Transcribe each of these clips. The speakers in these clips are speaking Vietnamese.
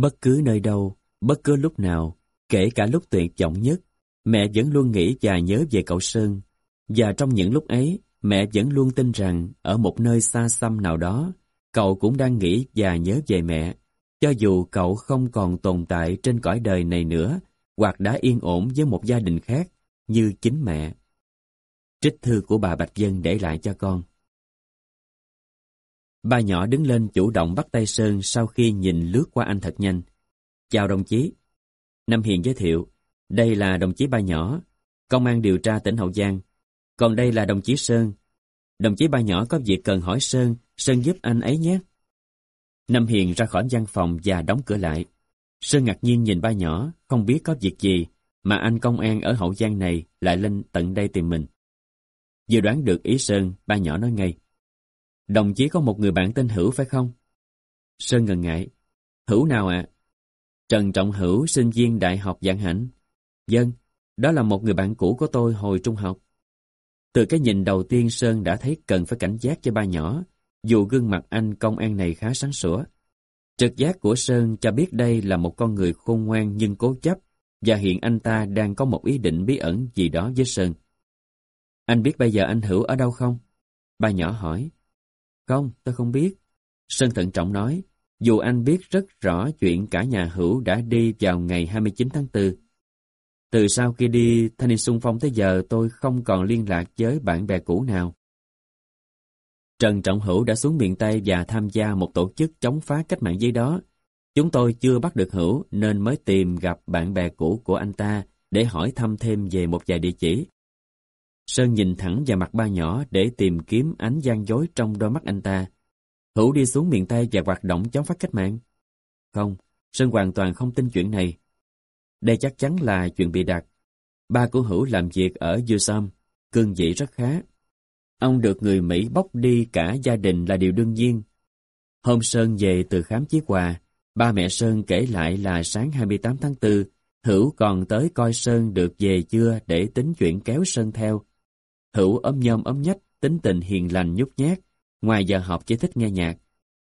Bất cứ nơi đâu, bất cứ lúc nào, kể cả lúc tuyệt vọng nhất, mẹ vẫn luôn nghĩ và nhớ về cậu Sơn. Và trong những lúc ấy, mẹ vẫn luôn tin rằng ở một nơi xa xăm nào đó, cậu cũng đang nghĩ và nhớ về mẹ. Cho dù cậu không còn tồn tại trên cõi đời này nữa, hoặc đã yên ổn với một gia đình khác, như chính mẹ. Trích thư của bà Bạch Dân để lại cho con. Ba nhỏ đứng lên chủ động bắt tay Sơn sau khi nhìn lướt qua anh thật nhanh. Chào đồng chí. Năm Hiền giới thiệu, đây là đồng chí ba nhỏ, công an điều tra tỉnh Hậu Giang. Còn đây là đồng chí Sơn. Đồng chí ba nhỏ có việc cần hỏi Sơn, Sơn giúp anh ấy nhé. Năm Hiền ra khỏi văn phòng và đóng cửa lại. Sơn ngạc nhiên nhìn ba nhỏ, không biết có việc gì, mà anh công an ở Hậu Giang này lại lên tận đây tìm mình. Vừa đoán được ý Sơn, ba nhỏ nói ngay. Đồng chí có một người bạn tên Hữu phải không? Sơn ngần ngại. Hữu nào ạ? Trần Trọng Hữu, sinh viên Đại học Giảng Hạnh. Dân, đó là một người bạn cũ của tôi hồi trung học. Từ cái nhìn đầu tiên Sơn đã thấy cần phải cảnh giác cho ba nhỏ, dù gương mặt anh công an này khá sáng sủa. Trực giác của Sơn cho biết đây là một con người khôn ngoan nhưng cố chấp, và hiện anh ta đang có một ý định bí ẩn gì đó với Sơn. Anh biết bây giờ anh Hữu ở đâu không? Ba nhỏ hỏi. Không, tôi không biết. Sơn thận trọng nói, dù anh biết rất rõ chuyện cả nhà Hữu đã đi vào ngày 29 tháng 4. Từ sau khi đi thanh niên xung phong tới giờ tôi không còn liên lạc với bạn bè cũ nào. Trần Trọng Hữu đã xuống miền Tây và tham gia một tổ chức chống phá cách mạng dưới đó. Chúng tôi chưa bắt được Hữu nên mới tìm gặp bạn bè cũ của anh ta để hỏi thăm thêm về một vài địa chỉ. Sơn nhìn thẳng vào mặt ba nhỏ để tìm kiếm ánh gian dối trong đôi mắt anh ta. Hữu đi xuống miền Tây và hoạt động chống phát cách mạng. Không, Sơn hoàn toàn không tin chuyện này. Đây chắc chắn là chuyện bị đặt. Ba của Hữu làm việc ở Yusam, cương vị rất khá. Ông được người Mỹ bóc đi cả gia đình là điều đương nhiên. Hôm Sơn về từ khám chiếc quà, ba mẹ Sơn kể lại là sáng 28 tháng 4, Hữu còn tới coi Sơn được về chưa để tính chuyện kéo Sơn theo. Hữu ấm nhôm ấm nhách, tính tình hiền lành nhút nhát, ngoài giờ học chỉ thích nghe nhạc.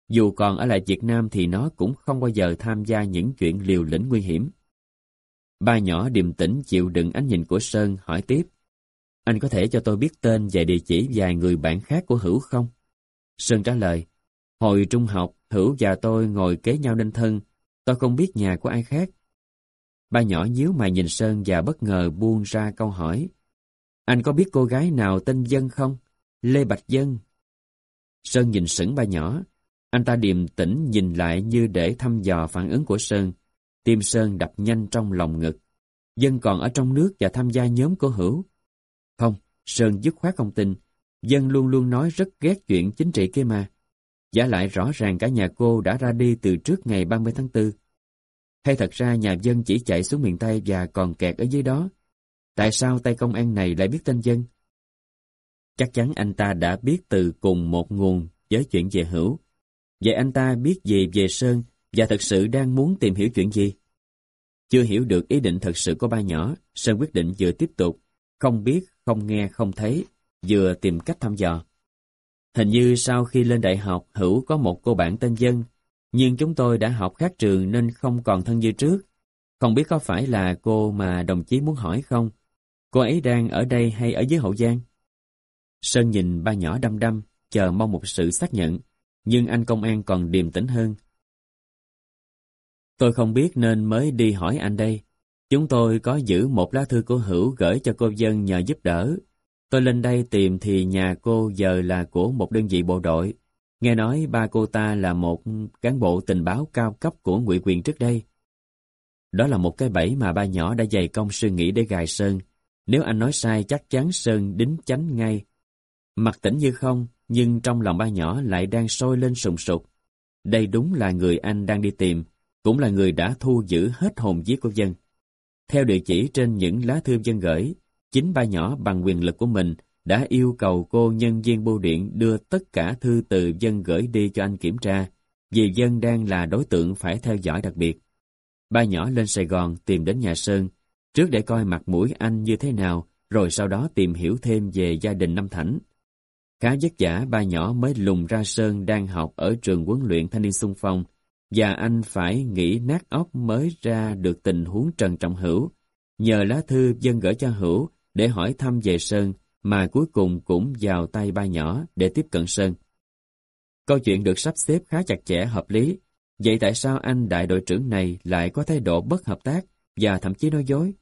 Dù còn ở lại Việt Nam thì nó cũng không bao giờ tham gia những chuyện liều lĩnh nguy hiểm. Ba nhỏ điềm tĩnh chịu đựng ánh nhìn của Sơn hỏi tiếp. Anh có thể cho tôi biết tên và địa chỉ vài người bạn khác của Hữu không? Sơn trả lời. Hồi trung học, Hữu và tôi ngồi kế nhau nên thân. Tôi không biết nhà của ai khác. Ba nhỏ nhíu mày nhìn Sơn và bất ngờ buông ra câu hỏi. Anh có biết cô gái nào tên Dân không? Lê Bạch Dân. Sơn nhìn sững ba nhỏ. Anh ta điềm tĩnh nhìn lại như để thăm dò phản ứng của Sơn. Tim Sơn đập nhanh trong lòng ngực. Dân còn ở trong nước và tham gia nhóm của Hữu. Không, Sơn dứt khoát không tin. Dân luôn luôn nói rất ghét chuyện chính trị kia mà. Giả lại rõ ràng cả nhà cô đã ra đi từ trước ngày 30 tháng 4. Hay thật ra nhà dân chỉ chạy xuống miền Tây và còn kẹt ở dưới đó. Tại sao tay công an này lại biết tên dân? Chắc chắn anh ta đã biết từ cùng một nguồn với chuyện về hữu. Vậy anh ta biết gì về Sơn và thật sự đang muốn tìm hiểu chuyện gì? Chưa hiểu được ý định thật sự của ba nhỏ, Sơn quyết định vừa tiếp tục, không biết, không nghe, không thấy, vừa tìm cách thăm dò. Hình như sau khi lên đại học, Hữu có một cô bạn tên Dân, nhưng chúng tôi đã học khác trường nên không còn thân như trước. Không biết có phải là cô mà đồng chí muốn hỏi không? Cô ấy đang ở đây hay ở dưới Hậu Giang? Sơn nhìn ba nhỏ đăm đăm, chờ mong một sự xác nhận, nhưng anh công an còn điềm tĩnh hơn. Tôi không biết nên mới đi hỏi anh đây. Chúng tôi có giữ một lá thư của Hữu gửi cho cô dân nhờ giúp đỡ. Tôi lên đây tìm thì nhà cô giờ là của một đơn vị bộ đội. Nghe nói ba cô ta là một cán bộ tình báo cao cấp của ngụy quyền trước đây. Đó là một cái bẫy mà ba nhỏ đã dày công suy nghĩ để gài Sơn. Nếu anh nói sai chắc chắn Sơn đính chánh ngay. Mặt tỉnh như không, nhưng trong lòng ba nhỏ lại đang sôi lên sùng sục. Đây đúng là người anh đang đi tìm, cũng là người đã thu giữ hết hồn giết của dân. Theo địa chỉ trên những lá thư dân gửi, chính ba nhỏ bằng quyền lực của mình đã yêu cầu cô nhân viên bưu điện đưa tất cả thư từ dân gửi đi cho anh kiểm tra, vì dân đang là đối tượng phải theo dõi đặc biệt. Ba nhỏ lên Sài Gòn tìm đến nhà Sơn, trước để coi mặt mũi anh như thế nào, rồi sau đó tìm hiểu thêm về gia đình Năm Thảnh. Khá vất vả ba nhỏ mới lùng ra Sơn đang học ở trường huấn luyện thanh niên xung phong, và anh phải nghĩ nát óc mới ra được tình huống Trần Trọng Hữu. Nhờ lá thư dân gửi cho Hữu để hỏi thăm về Sơn mà cuối cùng cũng vào tay ba nhỏ để tiếp cận Sơn. Câu chuyện được sắp xếp khá chặt chẽ hợp lý. Vậy tại sao anh đại đội trưởng này lại có thái độ bất hợp tác và thậm chí nói dối?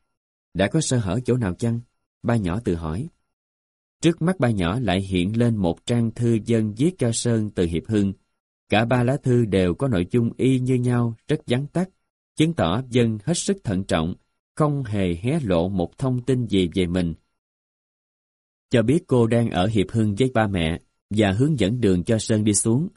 Đã có sơ hở chỗ nào chăng? Ba nhỏ tự hỏi. Trước mắt ba nhỏ lại hiện lên một trang thư dân viết cho Sơn từ Hiệp Hưng. Cả ba lá thư đều có nội dung y như nhau, rất vắn tắt, chứng tỏ dân hết sức thận trọng, không hề hé lộ một thông tin gì về mình. Cho biết cô đang ở Hiệp Hưng với ba mẹ và hướng dẫn đường cho Sơn đi xuống.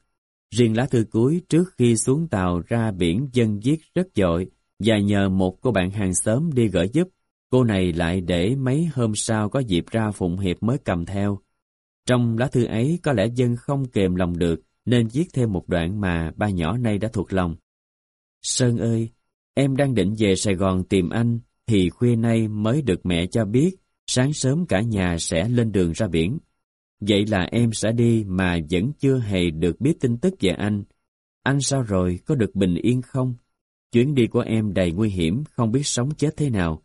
Riêng lá thư cuối trước khi xuống tàu ra biển dân viết rất dội và nhờ một cô bạn hàng xóm đi gửi giúp Cô này lại để mấy hôm sau có dịp ra Phụng Hiệp mới cầm theo. Trong lá thư ấy có lẽ dân không kềm lòng được nên viết thêm một đoạn mà ba nhỏ nay đã thuộc lòng. Sơn ơi, em đang định về Sài Gòn tìm anh thì khuya nay mới được mẹ cho biết sáng sớm cả nhà sẽ lên đường ra biển. Vậy là em sẽ đi mà vẫn chưa hề được biết tin tức về anh. Anh sao rồi, có được bình yên không? Chuyến đi của em đầy nguy hiểm, không biết sống chết thế nào.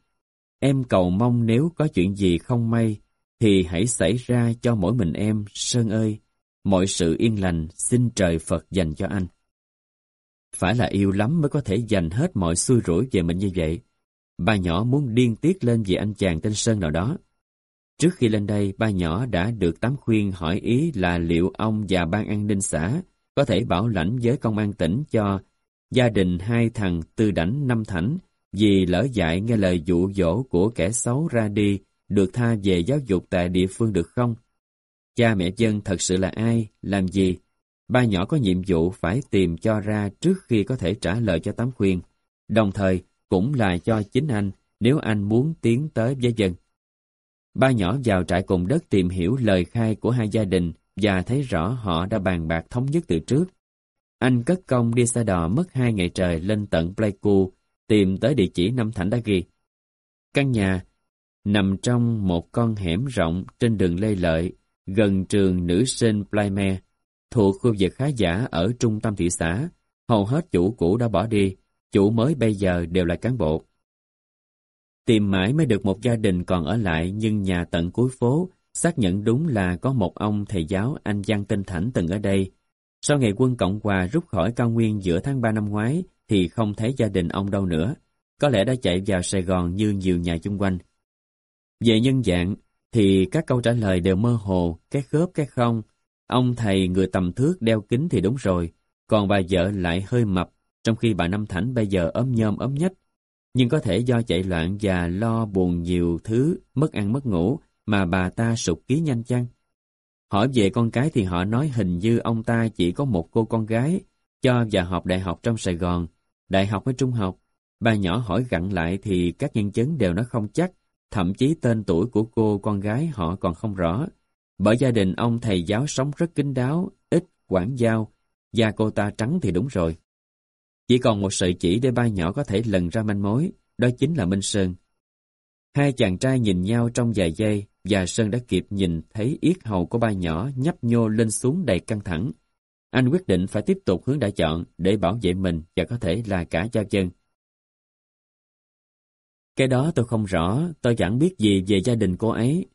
Em cầu mong nếu có chuyện gì không may, thì hãy xảy ra cho mỗi mình em, Sơn ơi. Mọi sự yên lành, xin trời Phật dành cho anh. Phải là yêu lắm mới có thể dành hết mọi xui rủi về mình như vậy. Ba nhỏ muốn điên tiết lên vì anh chàng tên Sơn nào đó. Trước khi lên đây, ba nhỏ đã được tám khuyên hỏi ý là liệu ông và ban an ninh xã có thể bảo lãnh với công an tỉnh cho gia đình hai thằng Tư Đảnh Năm Thảnh vì lỡ dại nghe lời dụ dỗ của kẻ xấu ra đi, được tha về giáo dục tại địa phương được không? Cha mẹ dân thật sự là ai, làm gì? Ba nhỏ có nhiệm vụ phải tìm cho ra trước khi có thể trả lời cho tám khuyên. Đồng thời, cũng là cho chính anh nếu anh muốn tiến tới với dân. Ba nhỏ vào trại cùng đất tìm hiểu lời khai của hai gia đình và thấy rõ họ đã bàn bạc thống nhất từ trước. Anh cất công đi xe đò mất hai ngày trời lên tận Pleiku tìm tới địa chỉ năm Thảnh đã ghi. Căn nhà nằm trong một con hẻm rộng trên đường Lê Lợi, gần trường nữ sinh Playme thuộc khu vực khá giả ở trung tâm thị xã. Hầu hết chủ cũ đã bỏ đi, chủ mới bây giờ đều là cán bộ. Tìm mãi mới được một gia đình còn ở lại nhưng nhà tận cuối phố xác nhận đúng là có một ông thầy giáo anh Giang Tinh Thảnh từng ở đây. Sau ngày quân Cộng Hòa rút khỏi cao nguyên giữa tháng 3 năm ngoái, thì không thấy gia đình ông đâu nữa. Có lẽ đã chạy vào Sài Gòn như nhiều nhà chung quanh. Về nhân dạng, thì các câu trả lời đều mơ hồ, cái khớp cái không. Ông thầy người tầm thước đeo kính thì đúng rồi, còn bà vợ lại hơi mập, trong khi bà Năm Thảnh bây giờ ốm nhôm ốm nhách. Nhưng có thể do chạy loạn và lo buồn nhiều thứ, mất ăn mất ngủ, mà bà ta sụp ký nhanh chăng? Hỏi về con cái thì họ nói hình như ông ta chỉ có một cô con gái, cho và học đại học trong Sài Gòn, Đại học hay trung học? Bà nhỏ hỏi gặn lại thì các nhân chứng đều nói không chắc, thậm chí tên tuổi của cô con gái họ còn không rõ. Bởi gia đình ông thầy giáo sống rất kín đáo, ít quản giao, da cô ta trắng thì đúng rồi. Chỉ còn một sợi chỉ để ba nhỏ có thể lần ra manh mối, đó chính là Minh Sơn. Hai chàng trai nhìn nhau trong vài giây, và Sơn đã kịp nhìn thấy yết hầu của ba nhỏ nhấp nhô lên xuống đầy căng thẳng. Anh quyết định phải tiếp tục hướng đã chọn để bảo vệ mình và có thể là cả cho chân. Cái đó tôi không rõ, tôi chẳng biết gì về gia đình cô ấy.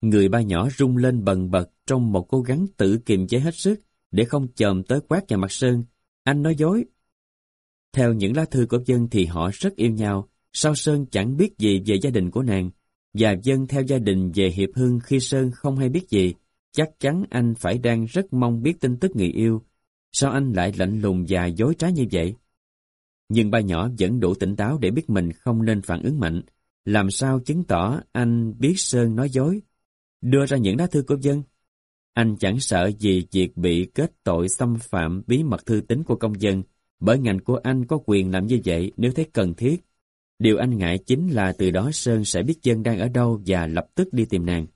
Người ba nhỏ rung lên bần bật trong một cố gắng tự kiềm chế hết sức để không chồm tới quát vào mặt Sơn. Anh nói dối. Theo những lá thư của dân thì họ rất yêu nhau, sao Sơn chẳng biết gì về gia đình của nàng, và dân theo gia đình về Hiệp Hưng khi Sơn không hay biết gì, Chắc chắn anh phải đang rất mong biết tin tức người yêu. Sao anh lại lạnh lùng và dối trá như vậy? Nhưng ba nhỏ vẫn đủ tỉnh táo để biết mình không nên phản ứng mạnh. Làm sao chứng tỏ anh biết Sơn nói dối? Đưa ra những lá thư của dân. Anh chẳng sợ gì việc bị kết tội xâm phạm bí mật thư tín của công dân, bởi ngành của anh có quyền làm như vậy nếu thấy cần thiết. Điều anh ngại chính là từ đó Sơn sẽ biết dân đang ở đâu và lập tức đi tìm nàng.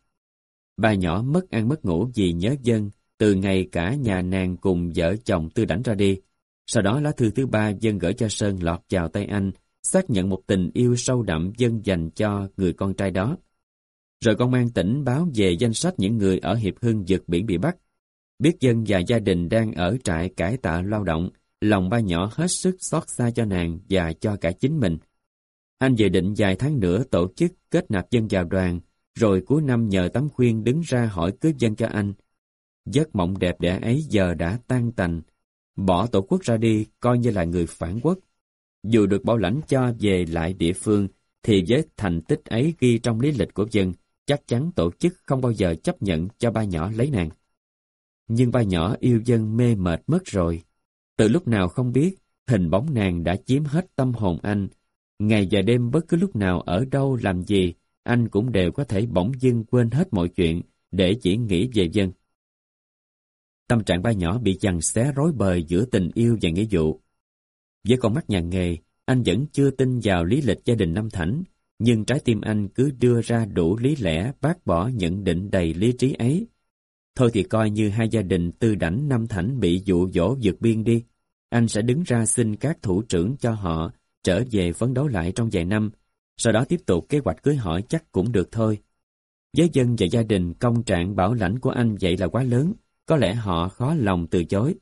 Bà nhỏ mất ăn mất ngủ vì nhớ dân, từ ngày cả nhà nàng cùng vợ chồng tư đánh ra đi. Sau đó lá thư thứ ba dân gửi cho Sơn lọt vào tay anh, xác nhận một tình yêu sâu đậm dân dành cho người con trai đó. Rồi công an tỉnh báo về danh sách những người ở Hiệp Hưng vượt biển bị bắt. Biết dân và gia đình đang ở trại cải tạo lao động, lòng ba nhỏ hết sức xót xa cho nàng và cho cả chính mình. Anh dự định vài tháng nữa tổ chức kết nạp dân vào đoàn, rồi cuối năm nhờ tấm khuyên đứng ra hỏi cướp dân cho anh. Giấc mộng đẹp đẽ ấy giờ đã tan tành, bỏ tổ quốc ra đi coi như là người phản quốc. Dù được bảo lãnh cho về lại địa phương, thì với thành tích ấy ghi trong lý lịch của dân, chắc chắn tổ chức không bao giờ chấp nhận cho ba nhỏ lấy nàng. Nhưng ba nhỏ yêu dân mê mệt mất rồi. Từ lúc nào không biết, hình bóng nàng đã chiếm hết tâm hồn anh. Ngày và đêm bất cứ lúc nào ở đâu làm gì, anh cũng đều có thể bỗng dưng quên hết mọi chuyện để chỉ nghĩ về dân. Tâm trạng ba nhỏ bị dằn xé rối bời giữa tình yêu và nghĩa vụ. Với con mắt nhà nghề, anh vẫn chưa tin vào lý lịch gia đình Năm Thảnh, nhưng trái tim anh cứ đưa ra đủ lý lẽ bác bỏ nhận định đầy lý trí ấy. Thôi thì coi như hai gia đình tư đảnh Năm Thảnh bị dụ dỗ vượt biên đi. Anh sẽ đứng ra xin các thủ trưởng cho họ trở về phấn đấu lại trong vài năm, sau đó tiếp tục kế hoạch cưới hỏi chắc cũng được thôi. Với dân và gia đình công trạng bảo lãnh của anh vậy là quá lớn, có lẽ họ khó lòng từ chối.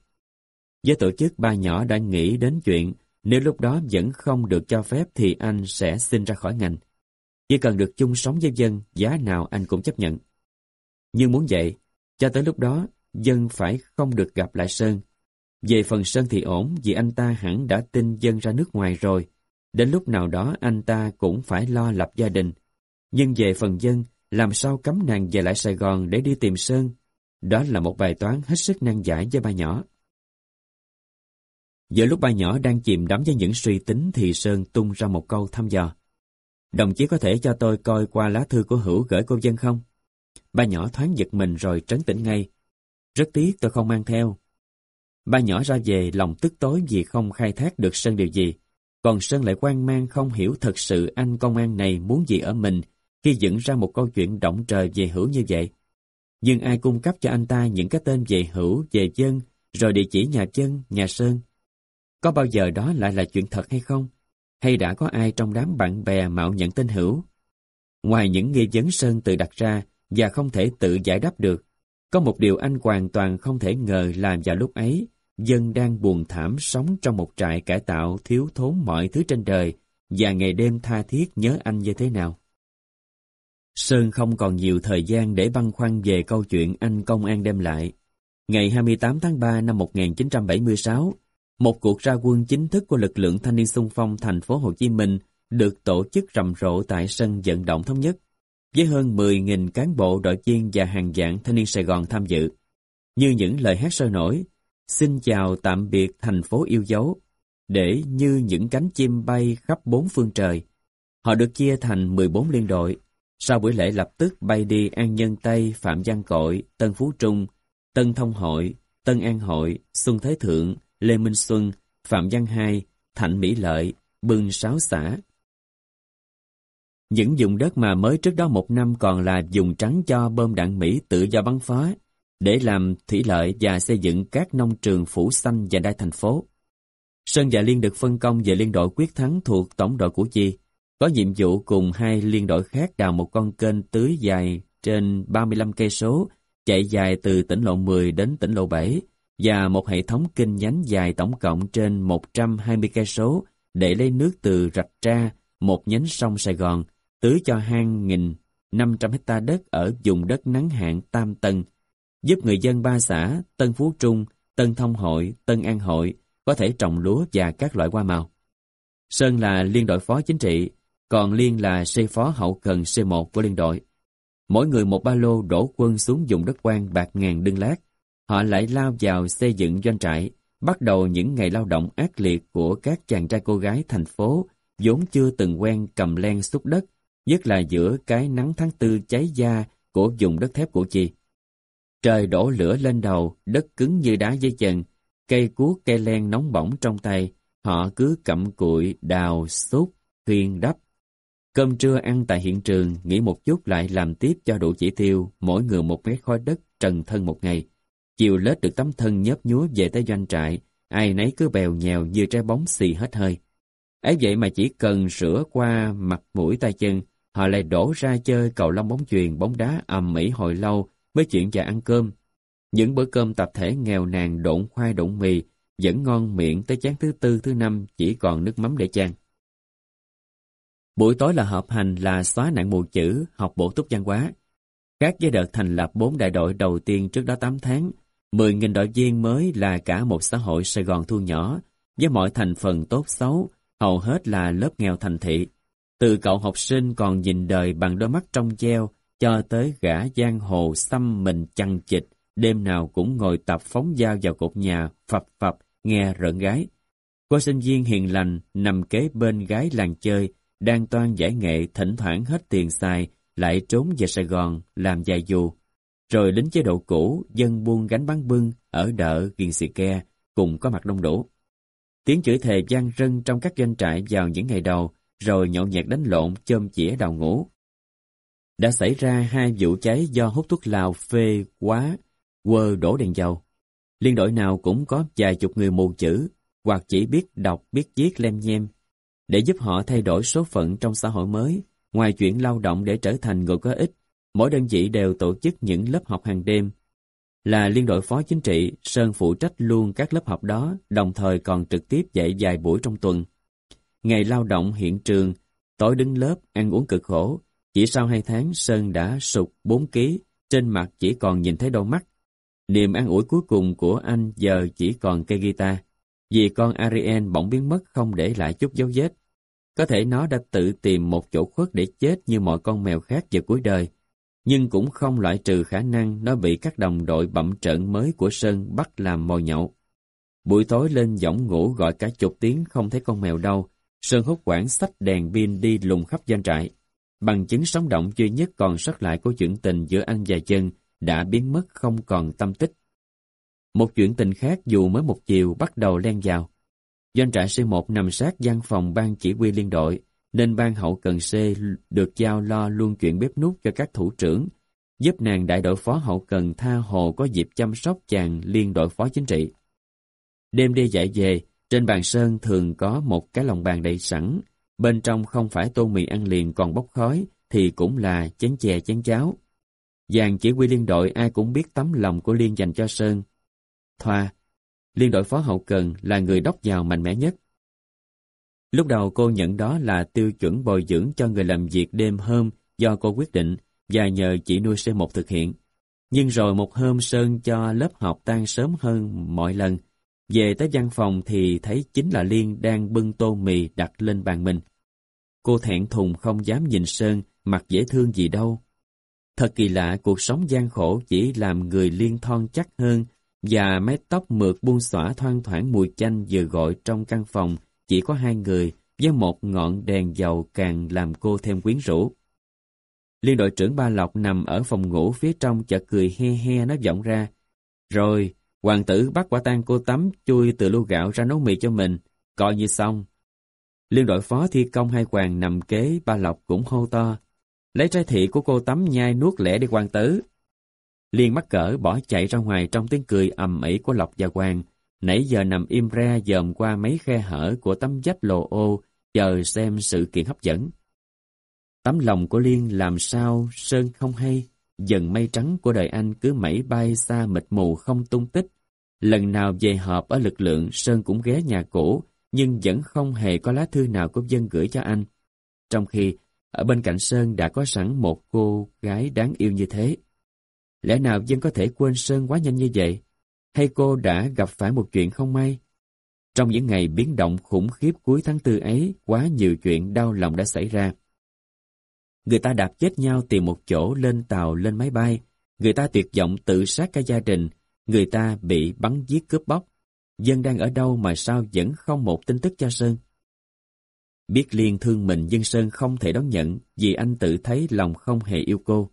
Với tổ chức ba nhỏ đã nghĩ đến chuyện nếu lúc đó vẫn không được cho phép thì anh sẽ xin ra khỏi ngành. Chỉ cần được chung sống với dân, giá nào anh cũng chấp nhận. Nhưng muốn vậy, cho tới lúc đó, dân phải không được gặp lại Sơn. Về phần Sơn thì ổn vì anh ta hẳn đã tin dân ra nước ngoài rồi. Đến lúc nào đó anh ta cũng phải lo lập gia đình. Nhưng về phần dân, làm sao cấm nàng về lại Sài Gòn để đi tìm Sơn? Đó là một bài toán hết sức nan giải với ba nhỏ. Giữa lúc ba nhỏ đang chìm đắm với những suy tính thì Sơn tung ra một câu thăm dò. Đồng chí có thể cho tôi coi qua lá thư của Hữu gửi cô dân không? Ba nhỏ thoáng giật mình rồi trấn tĩnh ngay. Rất tiếc tôi không mang theo. Ba nhỏ ra về lòng tức tối vì không khai thác được Sơn điều gì. Còn Sơn lại quan mang không hiểu thật sự anh công an này muốn gì ở mình khi dựng ra một câu chuyện động trời về Hữu như vậy. Nhưng ai cung cấp cho anh ta những cái tên về Hữu, về dân, rồi địa chỉ nhà chân, nhà Sơn, có bao giờ đó lại là chuyện thật hay không? Hay đã có ai trong đám bạn bè mạo nhận tên hữu? Ngoài những nghi vấn Sơn tự đặt ra và không thể tự giải đáp được, có một điều anh hoàn toàn không thể ngờ làm vào lúc ấy, dân đang buồn thảm sống trong một trại cải tạo thiếu thốn mọi thứ trên đời và ngày đêm tha thiết nhớ anh như thế nào. Sơn không còn nhiều thời gian để băn khoăn về câu chuyện anh công an đem lại. Ngày 28 tháng 3 năm 1976, một cuộc ra quân chính thức của lực lượng thanh niên xung phong thành phố Hồ Chí Minh được tổ chức rầm rộ tại sân vận động thống nhất, với hơn 10.000 cán bộ đội viên và hàng vạn thanh niên Sài Gòn tham dự. Như những lời hát sôi nổi, xin chào tạm biệt thành phố yêu dấu, để như những cánh chim bay khắp bốn phương trời. Họ được chia thành 14 liên đội. Sau buổi lễ lập tức bay đi An Nhân Tây, Phạm Văn Cội, Tân Phú Trung, Tân Thông Hội, Tân An Hội, Xuân Thế Thượng, Lê Minh Xuân, Phạm Văn Hai, Thạnh Mỹ Lợi, Bưng Sáu xã. Những vùng đất mà mới trước đó một năm còn là dùng trắng cho bơm đạn Mỹ tự do bắn phá, để làm thủy lợi và xây dựng các nông trường phủ xanh và đai thành phố. Sơn và Liên được phân công về liên đội quyết thắng thuộc tổng đội Củ Chi, có nhiệm vụ cùng hai liên đội khác đào một con kênh tưới dài trên 35 cây số, chạy dài từ tỉnh lộ 10 đến tỉnh lộ 7, và một hệ thống kinh nhánh dài tổng cộng trên 120 cây số để lấy nước từ rạch tra, một nhánh sông Sài Gòn, tưới cho hang nghìn 500 hecta đất ở vùng đất nắng hạn Tam Tân, giúp người dân ba xã Tân Phú Trung, Tân Thông Hội, Tân An Hội có thể trồng lúa và các loại hoa màu. Sơn là liên đội phó chính trị, còn Liên là xe phó hậu cần C1 của liên đội. Mỗi người một ba lô đổ quân xuống dùng đất quan bạc ngàn đương lát, họ lại lao vào xây dựng doanh trại, bắt đầu những ngày lao động ác liệt của các chàng trai cô gái thành phố vốn chưa từng quen cầm len xúc đất, nhất là giữa cái nắng tháng tư cháy da của vùng đất thép của chi. Trời đổ lửa lên đầu, đất cứng như đá dây chân cây cuốc cây len nóng bỏng trong tay, họ cứ cặm cụi, đào, xúc, khiên đắp. Cơm trưa ăn tại hiện trường, nghỉ một chút lại làm tiếp cho đủ chỉ tiêu, mỗi người một mét khói đất trần thân một ngày. Chiều lết được tấm thân nhấp nhúa về tới doanh trại, ai nấy cứ bèo nhèo như trái bóng xì hết hơi. ấy vậy mà chỉ cần sửa qua mặt mũi tay chân, họ lại đổ ra chơi cầu lông bóng chuyền, bóng đá ầm mỹ hồi lâu mới chuyện và ăn cơm. Những bữa cơm tập thể nghèo nàn độn khoai độn mì vẫn ngon miệng tới chén thứ tư thứ năm chỉ còn nước mắm để chan. Buổi tối là họp hành là xóa nạn mù chữ, học bổ túc văn hóa. Khác với đợt thành lập bốn đại đội đầu tiên trước đó 8 tháng, 10.000 đội viên mới là cả một xã hội Sài Gòn thu nhỏ, với mọi thành phần tốt xấu, hầu hết là lớp nghèo thành thị. Từ cậu học sinh còn nhìn đời bằng đôi mắt trong treo, cho tới gã giang hồ xăm mình chăn chịch, đêm nào cũng ngồi tập phóng dao vào cột nhà, phập phập, nghe rợn gái. Cô sinh viên hiền lành, nằm kế bên gái làng chơi, đang toan giải nghệ thỉnh thoảng hết tiền xài, lại trốn về Sài Gòn làm dài dù. Rồi lính chế độ cũ, dân buôn gánh bán bưng, ở đợ, ghiền xì ke, cùng có mặt đông đủ. Tiếng chửi thề gian rân trong các doanh trại vào những ngày đầu, rồi nhậu nhẹt đánh lộn, chôm chĩa đào ngủ. Đã xảy ra hai vụ cháy do hút thuốc lào phê quá, quơ đổ đèn dầu. Liên đội nào cũng có vài chục người mù chữ, hoặc chỉ biết đọc, biết viết lem nhem. Để giúp họ thay đổi số phận trong xã hội mới, ngoài chuyện lao động để trở thành người có ích, mỗi đơn vị đều tổ chức những lớp học hàng đêm. Là liên đội phó chính trị, Sơn phụ trách luôn các lớp học đó, đồng thời còn trực tiếp dạy vài buổi trong tuần. Ngày lao động hiện trường, tối đứng lớp, ăn uống cực khổ. Chỉ sau hai tháng, Sơn đã sụt 4 ký, trên mặt chỉ còn nhìn thấy đôi mắt. Niềm an ủi cuối cùng của anh giờ chỉ còn cây guitar. Vì con Ariel bỗng biến mất không để lại chút dấu vết. Có thể nó đã tự tìm một chỗ khuất để chết như mọi con mèo khác vào cuối đời. Nhưng cũng không loại trừ khả năng nó bị các đồng đội bậm trận mới của Sơn bắt làm mồi nhậu. Buổi tối lên giỏng ngủ gọi cả chục tiếng không thấy con mèo đâu, Sơn hốt quảng sách đèn pin đi lùng khắp doanh trại. Bằng chứng sống động duy nhất còn sót lại của chuyện tình giữa anh và chân đã biến mất không còn tâm tích. Một chuyện tình khác dù mới một chiều bắt đầu len vào. Doanh trại C1 nằm sát văn phòng ban chỉ huy liên đội, nên ban hậu cần C được giao lo luôn chuyện bếp nút cho các thủ trưởng, giúp nàng đại đội phó hậu cần tha hồ có dịp chăm sóc chàng liên đội phó chính trị. Đêm đi dạy về, trên bàn sơn thường có một cái lòng bàn đầy sẵn, bên trong không phải tô mì ăn liền còn bốc khói, thì cũng là chén chè chén cháo. Dàn chỉ huy liên đội ai cũng biết tấm lòng của Liên dành cho Sơn. Thoa, liên đội phó hậu cần là người đốc vào mạnh mẽ nhất. Lúc đầu cô nhận đó là tiêu chuẩn bồi dưỡng cho người làm việc đêm hôm do cô quyết định và nhờ chị nuôi C1 thực hiện. Nhưng rồi một hôm Sơn cho lớp học tan sớm hơn mọi lần, về tới văn phòng thì thấy chính là Liên đang bưng tô mì đặt lên bàn mình. Cô thẹn thùng không dám nhìn Sơn, mặt dễ thương gì đâu. Thật kỳ lạ, cuộc sống gian khổ chỉ làm người Liên thon chắc hơn, và mái tóc mượt buông xõa thoang thoảng mùi chanh vừa gọi trong căn phòng chỉ có hai người, với một ngọn đèn dầu càng làm cô thêm quyến rũ. Liên đội trưởng Ba Lộc nằm ở phòng ngủ phía trong chợt cười he he nói vọng ra. Rồi, Hoàng tử bắt quả tang cô tắm chui từ lu gạo ra nấu mì cho mình, coi như xong. Liên đội phó thi công hai quàng nằm kế ba lộc cũng hô to. Lấy trái thị của cô tắm nhai nuốt lẻ đi quan tứ Liên mắc cỡ bỏ chạy ra ngoài trong tiếng cười ầm ĩ của Lộc và quàng Nãy giờ nằm im ra dòm qua mấy khe hở của tấm dách lồ ô, chờ xem sự kiện hấp dẫn. Tấm lòng của Liên làm sao Sơn không hay dần mây trắng của đời anh cứ mẩy bay xa mịt mù không tung tích. Lần nào về họp ở lực lượng, Sơn cũng ghé nhà cũ, nhưng vẫn không hề có lá thư nào của dân gửi cho anh. Trong khi, ở bên cạnh Sơn đã có sẵn một cô gái đáng yêu như thế. Lẽ nào dân có thể quên Sơn quá nhanh như vậy? Hay cô đã gặp phải một chuyện không may? Trong những ngày biến động khủng khiếp cuối tháng tư ấy, quá nhiều chuyện đau lòng đã xảy ra. Người ta đạp chết nhau tìm một chỗ lên tàu lên máy bay. Người ta tuyệt vọng tự sát cả gia đình. Người ta bị bắn giết cướp bóc. Dân đang ở đâu mà sao vẫn không một tin tức cho Sơn? Biết Liên thương mình nhưng Sơn không thể đón nhận vì anh tự thấy lòng không hề yêu cô.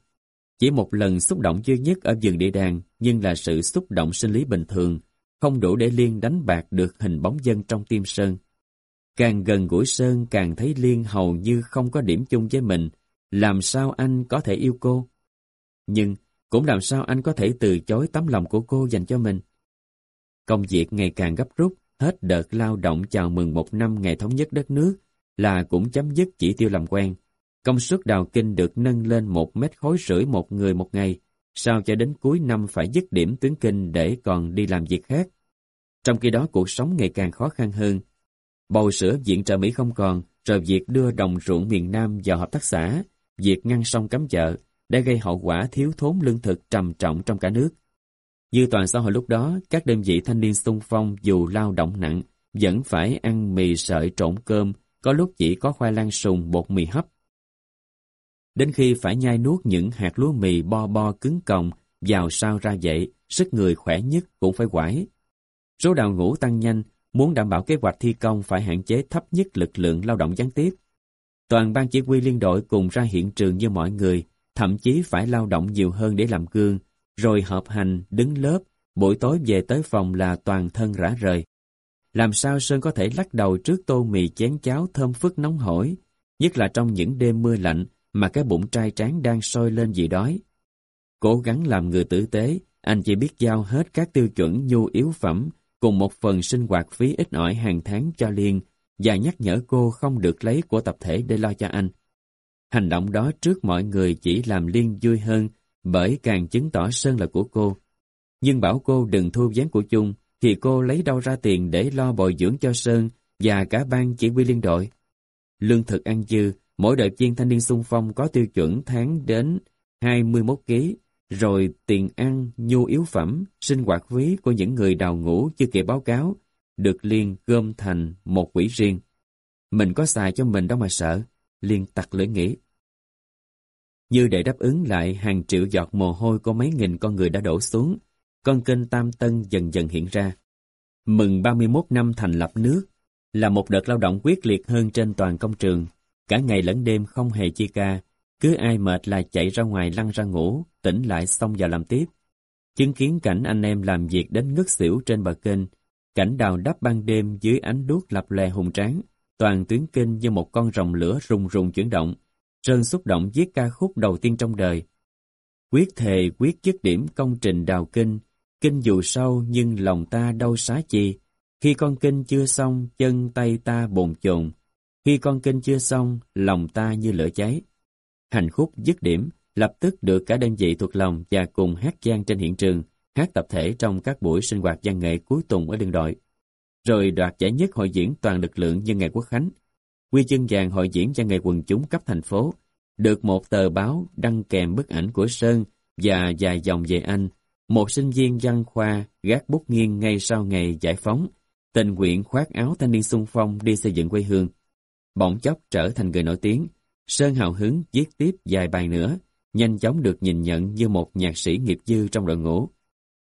Chỉ một lần xúc động duy nhất ở vườn địa đàng nhưng là sự xúc động sinh lý bình thường, không đủ để Liên đánh bạc được hình bóng dân trong tim Sơn. Càng gần gũi Sơn càng thấy Liên hầu như không có điểm chung với mình, làm sao anh có thể yêu cô? Nhưng cũng làm sao anh có thể từ chối tấm lòng của cô dành cho mình? Công việc ngày càng gấp rút, hết đợt lao động chào mừng một năm ngày thống nhất đất nước là cũng chấm dứt chỉ tiêu làm quen. Công suất đào kinh được nâng lên một mét khối rưỡi một người một ngày. sao cho đến cuối năm phải dứt điểm tuyến kinh để còn đi làm việc khác. Trong khi đó cuộc sống ngày càng khó khăn hơn. Bầu sữa viện trợ Mỹ không còn, rồi việc đưa đồng ruộng miền Nam vào hợp tác xã, việc ngăn sông cấm chợ, đã gây hậu quả thiếu thốn lương thực trầm trọng trong cả nước. Như toàn xã hội lúc đó, các đơn vị thanh niên xung phong dù lao động nặng, vẫn phải ăn mì sợi trộn cơm, có lúc chỉ có khoai lang sùng bột mì hấp. Đến khi phải nhai nuốt những hạt lúa mì bo bo cứng còng, vào sao ra dậy sức người khỏe nhất cũng phải quải. Số đào ngũ tăng nhanh, muốn đảm bảo kế hoạch thi công phải hạn chế thấp nhất lực lượng lao động gián tiếp. Toàn ban chỉ huy liên đội cùng ra hiện trường như mọi người, thậm chí phải lao động nhiều hơn để làm gương, rồi họp hành, đứng lớp, buổi tối về tới phòng là toàn thân rã rời. Làm sao Sơn có thể lắc đầu trước tô mì chén cháo thơm phức nóng hổi, nhất là trong những đêm mưa lạnh mà cái bụng trai tráng đang sôi lên vì đói. Cố gắng làm người tử tế, anh chỉ biết giao hết các tiêu chuẩn nhu yếu phẩm cùng một phần sinh hoạt phí ít ỏi hàng tháng cho Liên và nhắc nhở cô không được lấy của tập thể để lo cho anh. Hành động đó trước mọi người chỉ làm Liên vui hơn bởi càng chứng tỏ Sơn là của cô. Nhưng bảo cô đừng thu gián của chung thì cô lấy đâu ra tiền để lo bồi dưỡng cho Sơn và cả ban chỉ huy liên đội. Lương thực ăn dư, mỗi đội viên thanh niên xung phong có tiêu chuẩn tháng đến 21 kg, rồi tiền ăn, nhu yếu phẩm, sinh hoạt phí của những người đào ngũ chưa kịp báo cáo, được Liên gom thành một quỹ riêng. Mình có xài cho mình đâu mà sợ, Liên tặc lưỡi nghĩ. Như để đáp ứng lại hàng triệu giọt mồ hôi của mấy nghìn con người đã đổ xuống, con kênh Tam Tân dần dần hiện ra. Mừng 31 năm thành lập nước, là một đợt lao động quyết liệt hơn trên toàn công trường. Cả ngày lẫn đêm không hề chia ca, cứ ai mệt là chạy ra ngoài lăn ra ngủ, tỉnh lại xong vào làm tiếp. Chứng kiến cảnh anh em làm việc đến ngất xỉu trên bờ kênh, cảnh đào đắp ban đêm dưới ánh đuốc lập lè hùng tráng, toàn tuyến kênh như một con rồng lửa rùng rùng chuyển động. Sơn xúc động viết ca khúc đầu tiên trong đời. Quyết thề quyết dứt điểm công trình đào kinh, kinh dù sâu nhưng lòng ta đâu xá chi. Khi con kinh chưa xong, chân tay ta bồn chồn. Khi con kinh chưa xong, lòng ta như lửa cháy. Hành khúc dứt điểm, lập tức được cả đơn vị thuộc lòng và cùng hát gian trên hiện trường, hát tập thể trong các buổi sinh hoạt văn nghệ cuối tuần ở đường đội. Rồi đoạt giải nhất hội diễn toàn lực lượng nhân ngày quốc khánh. Quy chương vàng hội diễn cho nghệ quần chúng cấp thành phố, được một tờ báo đăng kèm bức ảnh của Sơn và vài dòng về anh, một sinh viên văn khoa gác bút nghiêng ngay sau ngày giải phóng, tình nguyện khoác áo thanh niên sung phong đi xây dựng quê hương. Bỗng chốc trở thành người nổi tiếng, Sơn hào hứng viết tiếp vài bài nữa, nhanh chóng được nhìn nhận như một nhạc sĩ nghiệp dư trong đội ngũ.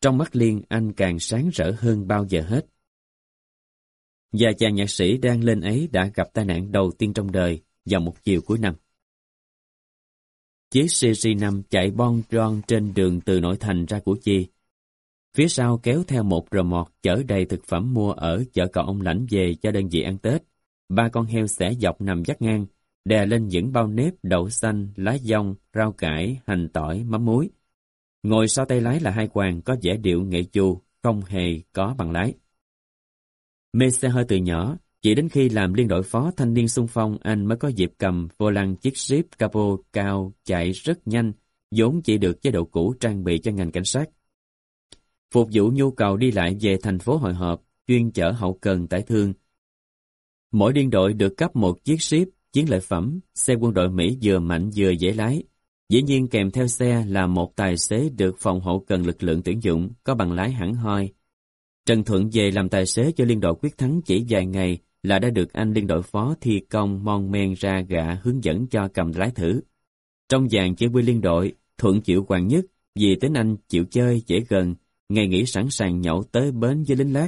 Trong mắt Liên, anh càng sáng rỡ hơn bao giờ hết. Và chàng nhạc sĩ đang lên ấy đã gặp tai nạn đầu tiên trong đời vào một chiều cuối năm. Chiếc CG5 chạy bon ron trên đường từ nội thành ra Củ Chi. Phía sau kéo theo một rờ mọt chở đầy thực phẩm mua ở chợ cầu ông lãnh về cho đơn vị ăn Tết. Ba con heo xẻ dọc nằm dắt ngang, đè lên những bao nếp, đậu xanh, lá dong, rau cải, hành tỏi, mắm muối. Ngồi sau tay lái là hai quàng có vẻ điệu nghệ chu, không hề có bằng lái. Mê xe hơi từ nhỏ, chỉ đến khi làm liên đội phó thanh niên xung phong anh mới có dịp cầm vô lăng chiếc ship capo cao chạy rất nhanh, vốn chỉ được chế độ cũ trang bị cho ngành cảnh sát. Phục vụ nhu cầu đi lại về thành phố hội họp, chuyên chở hậu cần tải thương. Mỗi liên đội được cấp một chiếc ship chiến lợi phẩm, xe quân đội Mỹ vừa mạnh vừa dễ lái. Dĩ nhiên kèm theo xe là một tài xế được phòng hậu cần lực lượng tuyển dụng, có bằng lái hẳn hoi. Trần Thuận về làm tài xế cho liên đội quyết thắng chỉ vài ngày là đã được anh liên đội phó thi công mon men ra gạ hướng dẫn cho cầm lái thử. Trong dàn chỉ huy liên đội, Thuận chịu hoàng nhất vì tính anh chịu chơi dễ gần, ngày nghỉ sẵn sàng nhậu tới bến với lính lát.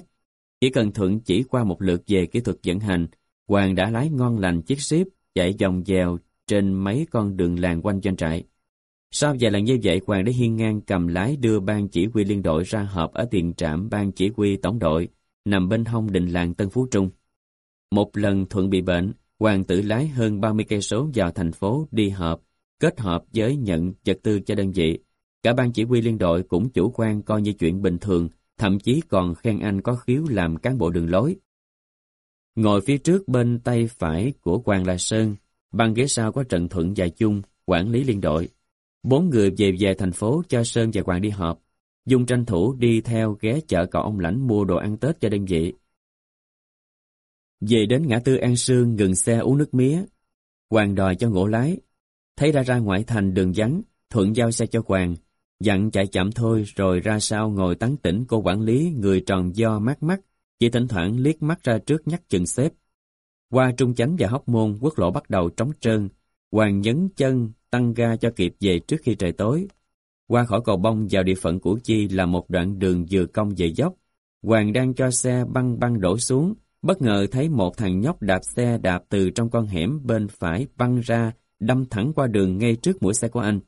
Chỉ cần Thuận chỉ qua một lượt về kỹ thuật dẫn hành, Hoàng đã lái ngon lành chiếc ship chạy vòng dèo trên mấy con đường làng quanh doanh trại. Sau vài lần như vậy, Hoàng đã hiên ngang cầm lái đưa ban chỉ huy liên đội ra họp ở tiền trạm ban chỉ huy tổng đội, nằm bên hông đình làng Tân Phú Trung. Một lần Thuận bị bệnh, Hoàng tự lái hơn 30 cây số vào thành phố đi họp, kết hợp với nhận vật tư cho đơn vị. Cả ban chỉ huy liên đội cũng chủ quan coi như chuyện bình thường, thậm chí còn khen anh có khiếu làm cán bộ đường lối. Ngồi phía trước bên tay phải của Hoàng là Sơn, băng ghế sau có Trần Thuận và Chung, quản lý liên đội. Bốn người về về thành phố cho Sơn và Hoàng đi họp. Dung tranh thủ đi theo ghé chợ cậu ông lãnh mua đồ ăn Tết cho đơn vị. Về đến ngã tư An Sương ngừng xe uống nước mía. Hoàng đòi cho ngỗ lái. Thấy ra ra ngoại thành đường vắng, thuận giao xe cho Hoàng. Dặn chạy chậm thôi rồi ra sau ngồi tán tỉnh cô quản lý người tròn do mát mắt, chỉ thỉnh thoảng liếc mắt ra trước nhắc chừng xếp. Qua Trung Chánh và Hóc Môn, quốc lộ bắt đầu trống trơn. Hoàng nhấn chân, tăng ga cho kịp về trước khi trời tối. Qua khỏi cầu bông vào địa phận Củ Chi là một đoạn đường vừa cong về dốc. Hoàng đang cho xe băng băng đổ xuống, bất ngờ thấy một thằng nhóc đạp xe đạp từ trong con hẻm bên phải băng ra, đâm thẳng qua đường ngay trước mũi xe của anh.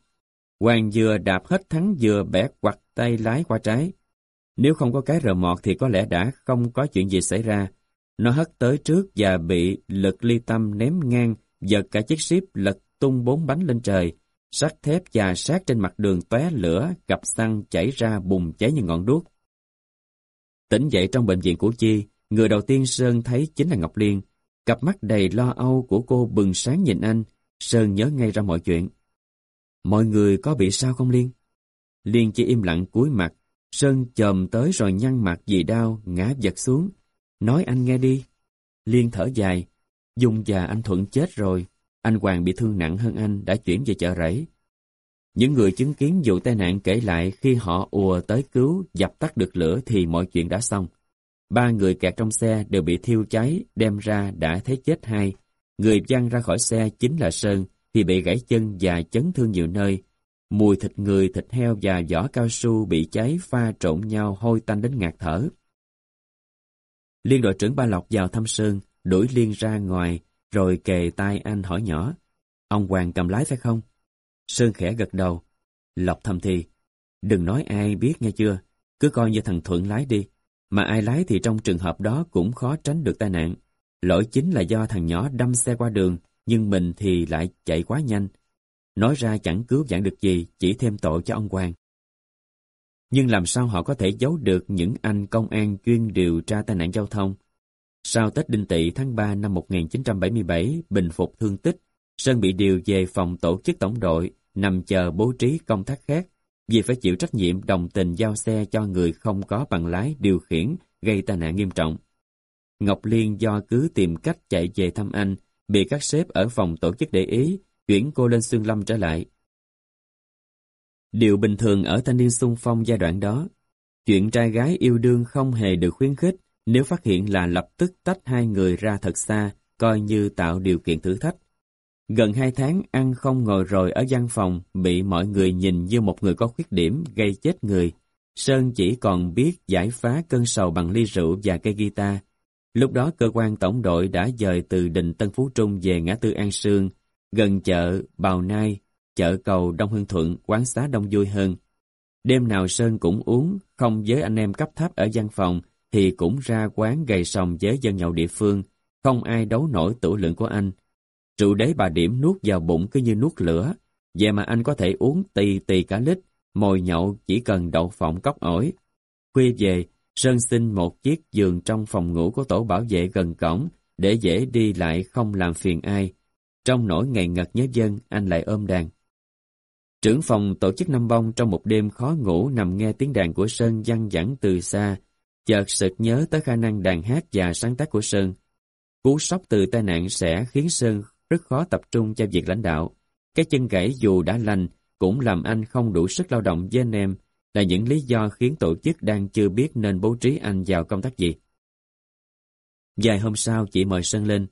Hoàng vừa đạp hết thắng vừa bẻ quặt tay lái qua trái. Nếu không có cái rờ mọt thì có lẽ đã không có chuyện gì xảy ra. Nó hất tới trước và bị lực ly tâm ném ngang, giật cả chiếc ship lật tung bốn bánh lên trời. Sắt thép và sát trên mặt đường tóe lửa, gặp xăng chảy ra bùng cháy như ngọn đuốc. Tỉnh dậy trong bệnh viện Củ Chi, người đầu tiên Sơn thấy chính là Ngọc Liên. Cặp mắt đầy lo âu của cô bừng sáng nhìn anh, Sơn nhớ ngay ra mọi chuyện. Mọi người có bị sao không Liên? Liên chỉ im lặng cúi mặt, Sơn chồm tới rồi nhăn mặt vì đau, ngã giật xuống. Nói anh nghe đi. Liên thở dài, Dung và anh Thuận chết rồi, anh Hoàng bị thương nặng hơn anh đã chuyển về chợ rẫy. Những người chứng kiến vụ tai nạn kể lại khi họ ùa tới cứu, dập tắt được lửa thì mọi chuyện đã xong. Ba người kẹt trong xe đều bị thiêu cháy, đem ra đã thấy chết hai. Người văng ra khỏi xe chính là Sơn, thì bị gãy chân và chấn thương nhiều nơi. Mùi thịt người, thịt heo và vỏ cao su bị cháy pha trộn nhau hôi tanh đến ngạt thở. Liên đội trưởng Ba Lộc vào thăm Sơn, đuổi Liên ra ngoài, rồi kề tai anh hỏi nhỏ. Ông Hoàng cầm lái phải không? Sơn khẽ gật đầu. Lộc thầm thì. Đừng nói ai biết nghe chưa, cứ coi như thằng Thuận lái đi. Mà ai lái thì trong trường hợp đó cũng khó tránh được tai nạn. Lỗi chính là do thằng nhỏ đâm xe qua đường, nhưng mình thì lại chạy quá nhanh. Nói ra chẳng cứu vãn được gì, chỉ thêm tội cho ông Quang. Nhưng làm sao họ có thể giấu được những anh công an chuyên điều tra tai nạn giao thông? Sau Tết Đinh Tỵ tháng 3 năm 1977, bình phục thương tích, Sơn bị điều về phòng tổ chức tổng đội, nằm chờ bố trí công tác khác, vì phải chịu trách nhiệm đồng tình giao xe cho người không có bằng lái điều khiển gây tai nạn nghiêm trọng. Ngọc Liên do cứ tìm cách chạy về thăm anh, bị các sếp ở phòng tổ chức để ý, chuyển cô lên Sương Lâm trở lại. Điều bình thường ở thanh niên xung phong giai đoạn đó, chuyện trai gái yêu đương không hề được khuyến khích, nếu phát hiện là lập tức tách hai người ra thật xa, coi như tạo điều kiện thử thách. Gần hai tháng ăn không ngồi rồi ở văn phòng, bị mọi người nhìn như một người có khuyết điểm gây chết người. Sơn chỉ còn biết giải phá cơn sầu bằng ly rượu và cây guitar. Lúc đó cơ quan tổng đội đã dời từ đình Tân Phú Trung về ngã tư An Sương, gần chợ Bào Nai, chợ cầu Đông Hưng Thuận, quán xá đông vui hơn. Đêm nào Sơn cũng uống, không với anh em cấp thấp ở văn phòng, thì cũng ra quán gầy sòng với dân nhậu địa phương, không ai đấu nổi tủ lượng của anh. Rượu đế bà điểm nuốt vào bụng cứ như nuốt lửa, vậy mà anh có thể uống tì tì cả lít, mồi nhậu chỉ cần đậu phộng cốc ổi. Khuya về, Sơn xin một chiếc giường trong phòng ngủ của tổ bảo vệ gần cổng, để dễ đi lại không làm phiền ai. Trong nỗi ngày ngật nhớ dân, anh lại ôm đàn. Trưởng phòng tổ chức năm bông trong một đêm khó ngủ nằm nghe tiếng đàn của Sơn văng vẳng từ xa, chợt sực nhớ tới khả năng đàn hát và sáng tác của Sơn. Cú sốc từ tai nạn sẽ khiến Sơn rất khó tập trung cho việc lãnh đạo. Cái chân gãy dù đã lành cũng làm anh không đủ sức lao động với anh em, là những lý do khiến tổ chức đang chưa biết nên bố trí anh vào công tác gì. Vài hôm sau chị mời Sơn lên.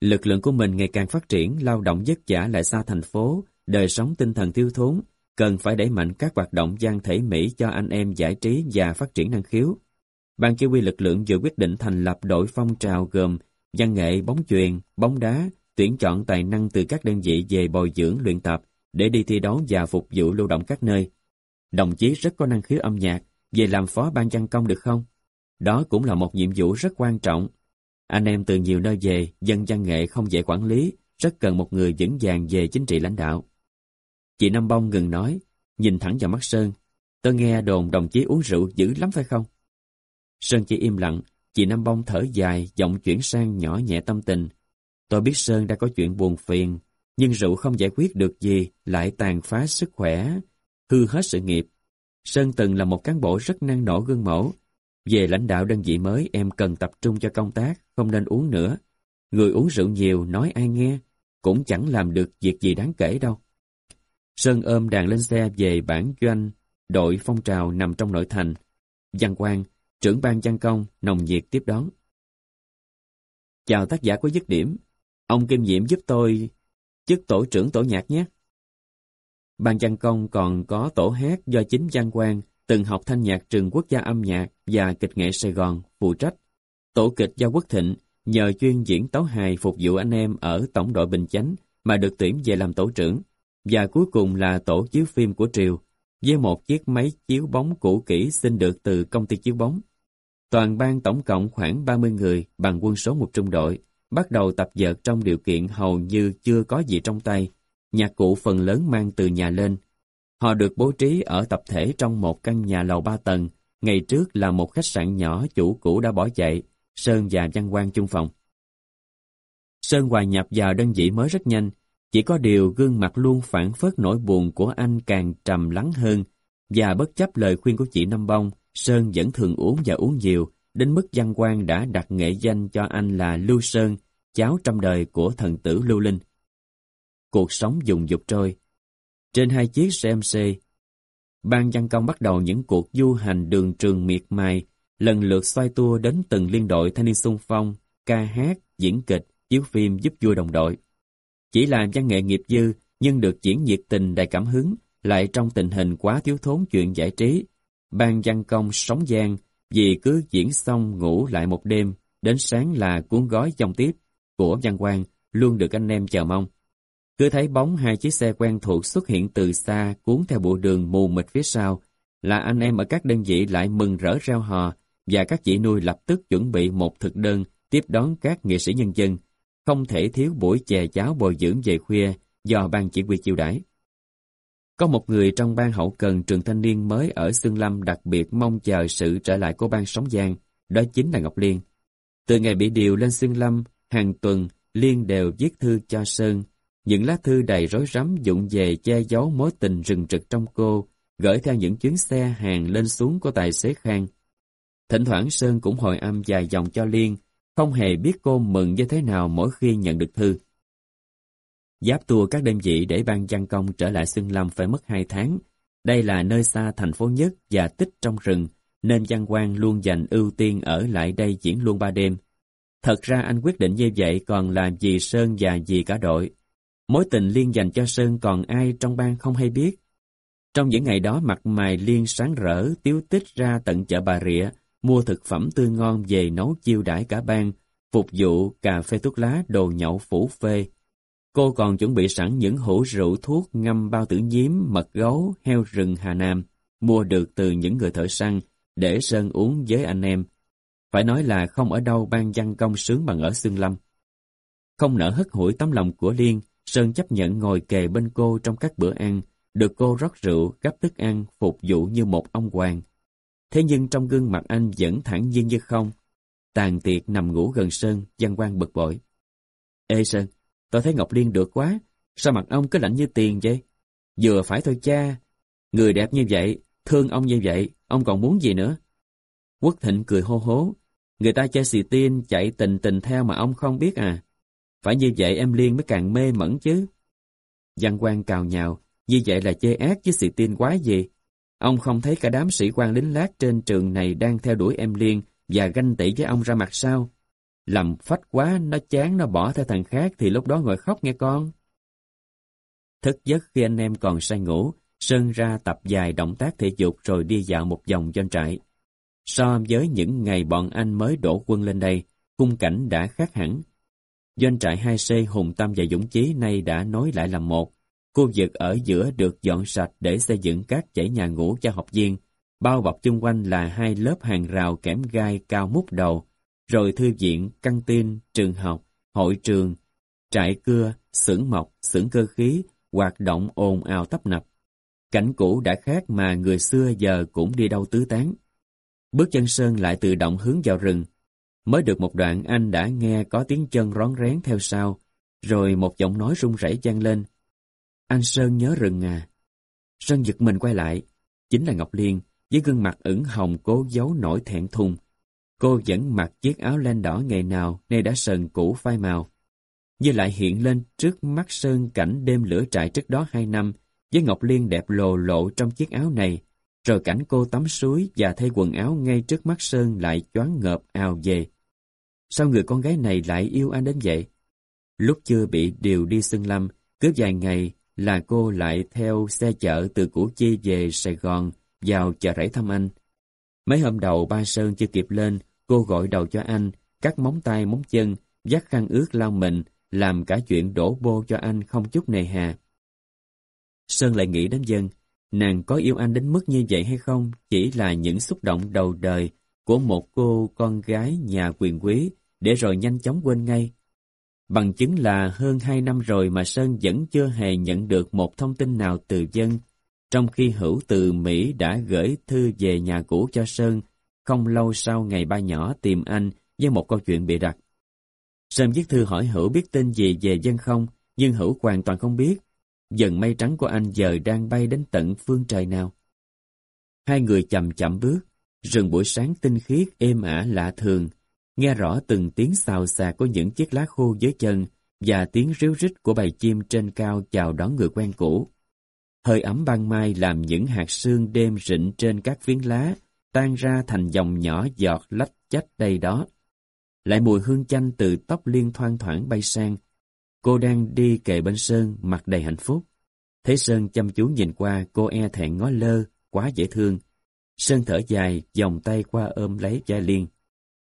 Lực lượng của mình ngày càng phát triển, lao động vất vả lại xa thành phố, đời sống tinh thần thiếu thốn, cần phải đẩy mạnh các hoạt động gian thể mỹ cho anh em giải trí và phát triển năng khiếu. Ban chỉ huy lực lượng vừa quyết định thành lập đội phong trào gồm văn nghệ, bóng chuyền, bóng đá, tuyển chọn tài năng từ các đơn vị về bồi dưỡng luyện tập để đi thi đấu và phục vụ lưu động các nơi. Đồng chí rất có năng khiếu âm nhạc, về làm phó ban văn công được không? Đó cũng là một nhiệm vụ rất quan trọng. Anh em từ nhiều nơi về, dân văn nghệ không dễ quản lý, rất cần một người vững vàng về chính trị lãnh đạo. Chị Năm Bông ngừng nói, nhìn thẳng vào mắt Sơn. Tôi nghe đồn đồng chí uống rượu dữ lắm phải không? Sơn chỉ im lặng, chị Năm Bông thở dài, giọng chuyển sang nhỏ nhẹ tâm tình. Tôi biết Sơn đã có chuyện buồn phiền, nhưng rượu không giải quyết được gì, lại tàn phá sức khỏe, hư hết sự nghiệp. Sơn từng là một cán bộ rất năng nổ gương mẫu. Về lãnh đạo đơn vị mới, em cần tập trung cho công tác, không nên uống nữa. Người uống rượu nhiều, nói ai nghe, cũng chẳng làm được việc gì đáng kể đâu. Sơn ôm đàn lên xe về bản doanh, đội phong trào nằm trong nội thành. Văn Quang, trưởng ban văn công, nồng nhiệt tiếp đón. Chào tác giả có dứt điểm. Ông Kim nhiệm giúp tôi chức tổ trưởng tổ nhạc nhé. Ban văn công còn có tổ hát do chính Văn Quang từng học thanh nhạc trường quốc gia âm nhạc và kịch nghệ Sài Gòn phụ trách. Tổ kịch do Quốc Thịnh nhờ chuyên diễn tấu hài phục vụ anh em ở tổng đội Bình Chánh mà được tuyển về làm tổ trưởng. Và cuối cùng là tổ chiếu phim của Triều, với một chiếc máy chiếu bóng cũ kỹ xin được từ công ty chiếu bóng. Toàn ban tổng cộng khoảng 30 người bằng quân số một trung đội, bắt đầu tập dượt trong điều kiện hầu như chưa có gì trong tay. Nhạc cụ phần lớn mang từ nhà lên. Họ được bố trí ở tập thể trong một căn nhà lầu ba tầng, ngày trước là một khách sạn nhỏ chủ cũ đã bỏ chạy, Sơn và Văn Quang chung phòng. Sơn hòa nhập vào đơn vị mới rất nhanh, chỉ có điều gương mặt luôn phản phất nỗi buồn của anh càng trầm lắng hơn, và bất chấp lời khuyên của chị Năm Bông, Sơn vẫn thường uống và uống nhiều, đến mức Văn quan đã đặt nghệ danh cho anh là Lưu Sơn, cháu trăm đời của thần tử Lưu Linh. Cuộc sống dùng dục trôi. Trên hai chiếc xe MC, ban văn công bắt đầu những cuộc du hành đường trường miệt mài, lần lượt xoay tua đến từng liên đội thanh niên xung phong, ca hát, diễn kịch, chiếu phim giúp vui đồng đội. Chỉ là văn nghệ nghiệp dư, nhưng được diễn nhiệt tình đầy cảm hứng, lại trong tình hình quá thiếu thốn chuyện giải trí. Ban văn công sống gian, vì cứ diễn xong ngủ lại một đêm, đến sáng là cuốn gói dòng tiếp của Văn Quang luôn được anh em chờ mong. Cứ thấy bóng hai chiếc xe quen thuộc xuất hiện từ xa cuốn theo bộ đường mù mịt phía sau, là anh em ở các đơn vị lại mừng rỡ reo hò và các chị nuôi lập tức chuẩn bị một thực đơn tiếp đón các nghệ sĩ nhân dân, không thể thiếu buổi chè cháo bồi dưỡng về khuya do ban chỉ huy chiêu đãi. Có một người trong ban hậu cần trường thanh niên mới ở Sương Lâm đặc biệt mong chờ sự trở lại của ban sóng giang, đó chính là Ngọc Liên. Từ ngày bị điều lên Sương Lâm, hàng tuần, Liên đều viết thư cho Sơn. Những lá thư đầy rối rắm dụng về che giấu mối tình rừng trực trong cô, gửi theo những chuyến xe hàng lên xuống của tài xế Khang. Thỉnh thoảng Sơn cũng hồi âm dài dòng cho Liên, không hề biết cô mừng như thế nào mỗi khi nhận được thư. Giáp tua các đơn vị để ban văn công trở lại Xuân Lâm phải mất 2 tháng. Đây là nơi xa thành phố nhất và tích trong rừng, nên Văn quan luôn dành ưu tiên ở lại đây diễn luôn ba đêm. Thật ra anh quyết định như vậy còn là vì Sơn và vì cả đội. Mối tình Liên dành cho Sơn còn ai trong ban không hay biết. Trong những ngày đó mặt mày Liên sáng rỡ, tiếu tích ra tận chợ Bà Rịa, mua thực phẩm tươi ngon về nấu chiêu đãi cả ban, phục vụ cà phê thuốc lá, đồ nhậu phủ phê. Cô còn chuẩn bị sẵn những hũ rượu thuốc ngâm bao tử nhiếm, mật gấu, heo rừng Hà Nam, mua được từ những người thợ săn, để Sơn uống với anh em. Phải nói là không ở đâu ban văn công sướng bằng ở Sương Lâm. Không nỡ hất hủi tấm lòng của Liên, Sơn chấp nhận ngồi kề bên cô trong các bữa ăn, được cô rót rượu, gấp thức ăn, phục vụ như một ông hoàng. Thế nhưng trong gương mặt anh vẫn thẳng nhiên như không. Tàn tiệc nằm ngủ gần Sơn, văn quan bực bội. Ê Sơn, tôi thấy Ngọc Liên được quá, sao mặt ông cứ lạnh như tiền vậy? Vừa phải thôi cha, người đẹp như vậy, thương ông như vậy, ông còn muốn gì nữa? Quốc Thịnh cười hô hố, người ta chơi xì tin chạy tình tình theo mà ông không biết à. Phải như vậy em Liên mới càng mê mẩn chứ. Văn quan cào nhào, như vậy là chơi ác với xì tin quá gì. Ông không thấy cả đám sĩ quan lính lát trên trường này đang theo đuổi em Liên và ganh tị với ông ra mặt sao? Làm phách quá, nó chán nó bỏ theo thằng khác thì lúc đó ngồi khóc nghe con. Thức giấc khi anh em còn say ngủ, Sơn ra tập dài động tác thể dục rồi đi dạo một vòng doanh trại. So với những ngày bọn anh mới đổ quân lên đây, khung cảnh đã khác hẳn. Doanh trại 2C Hùng Tâm và Dũng Chí nay đã nối lại làm một. Khu vực ở giữa được dọn sạch để xây dựng các dãy nhà ngủ cho học viên. Bao bọc chung quanh là hai lớp hàng rào kẽm gai cao mút đầu, rồi thư viện, căng tin, trường học, hội trường, trại cưa, xưởng mộc, xưởng cơ khí, hoạt động ồn ào tấp nập. Cảnh cũ đã khác mà người xưa giờ cũng đi đâu tứ tán. Bước chân Sơn lại tự động hướng vào rừng. Mới được một đoạn anh đã nghe có tiếng chân rón rén theo sau. Rồi một giọng nói run rẩy vang lên. Anh Sơn nhớ rừng à. Sơn giật mình quay lại. Chính là Ngọc Liên, với gương mặt ửng hồng cố giấu nổi thẹn thùng. Cô vẫn mặc chiếc áo len đỏ ngày nào nay đã sờn cũ phai màu. Như lại hiện lên trước mắt Sơn cảnh đêm lửa trại trước đó hai năm, với Ngọc Liên đẹp lồ lộ trong chiếc áo này, rồi cảnh cô tắm suối và thay quần áo ngay trước mắt Sơn lại choáng ngợp ào về. Sao người con gái này lại yêu anh đến vậy? Lúc chưa bị điều đi xưng lâm, cứ vài ngày là cô lại theo xe chở từ Củ Chi về Sài Gòn, vào chợ rẫy thăm anh. Mấy hôm đầu ba Sơn chưa kịp lên, cô gọi đầu cho anh, cắt móng tay móng chân, dắt khăn ướt lau mình, làm cả chuyện đổ bô cho anh không chút nề hà. Sơn lại nghĩ đến dân, nàng có yêu anh đến mức như vậy hay không chỉ là những xúc động đầu đời của một cô con gái nhà quyền quý để rồi nhanh chóng quên ngay. Bằng chứng là hơn hai năm rồi mà Sơn vẫn chưa hề nhận được một thông tin nào từ dân, trong khi hữu từ Mỹ đã gửi thư về nhà cũ cho Sơn không lâu sau ngày ba nhỏ tìm anh với một câu chuyện bị đặt. Sơn viết thư hỏi hữu biết tin gì về dân không, nhưng hữu hoàn toàn không biết. Dần mây trắng của anh giờ đang bay đến tận phương trời nào. Hai người chậm chậm bước, rừng buổi sáng tinh khiết êm ả lạ thường, nghe rõ từng tiếng xào xạc của những chiếc lá khô dưới chân và tiếng ríu rít của bầy chim trên cao chào đón người quen cũ. Hơi ấm ban mai làm những hạt sương đêm rịn trên các phiến lá tan ra thành dòng nhỏ giọt lách chách đây đó. Lại mùi hương chanh từ tóc liên thoang thoảng bay sang. Cô đang đi kề bên Sơn, mặt đầy hạnh phúc. Thấy Sơn chăm chú nhìn qua, cô e thẹn ngó lơ, quá dễ thương. Sơn thở dài, vòng tay qua ôm lấy cha Liên.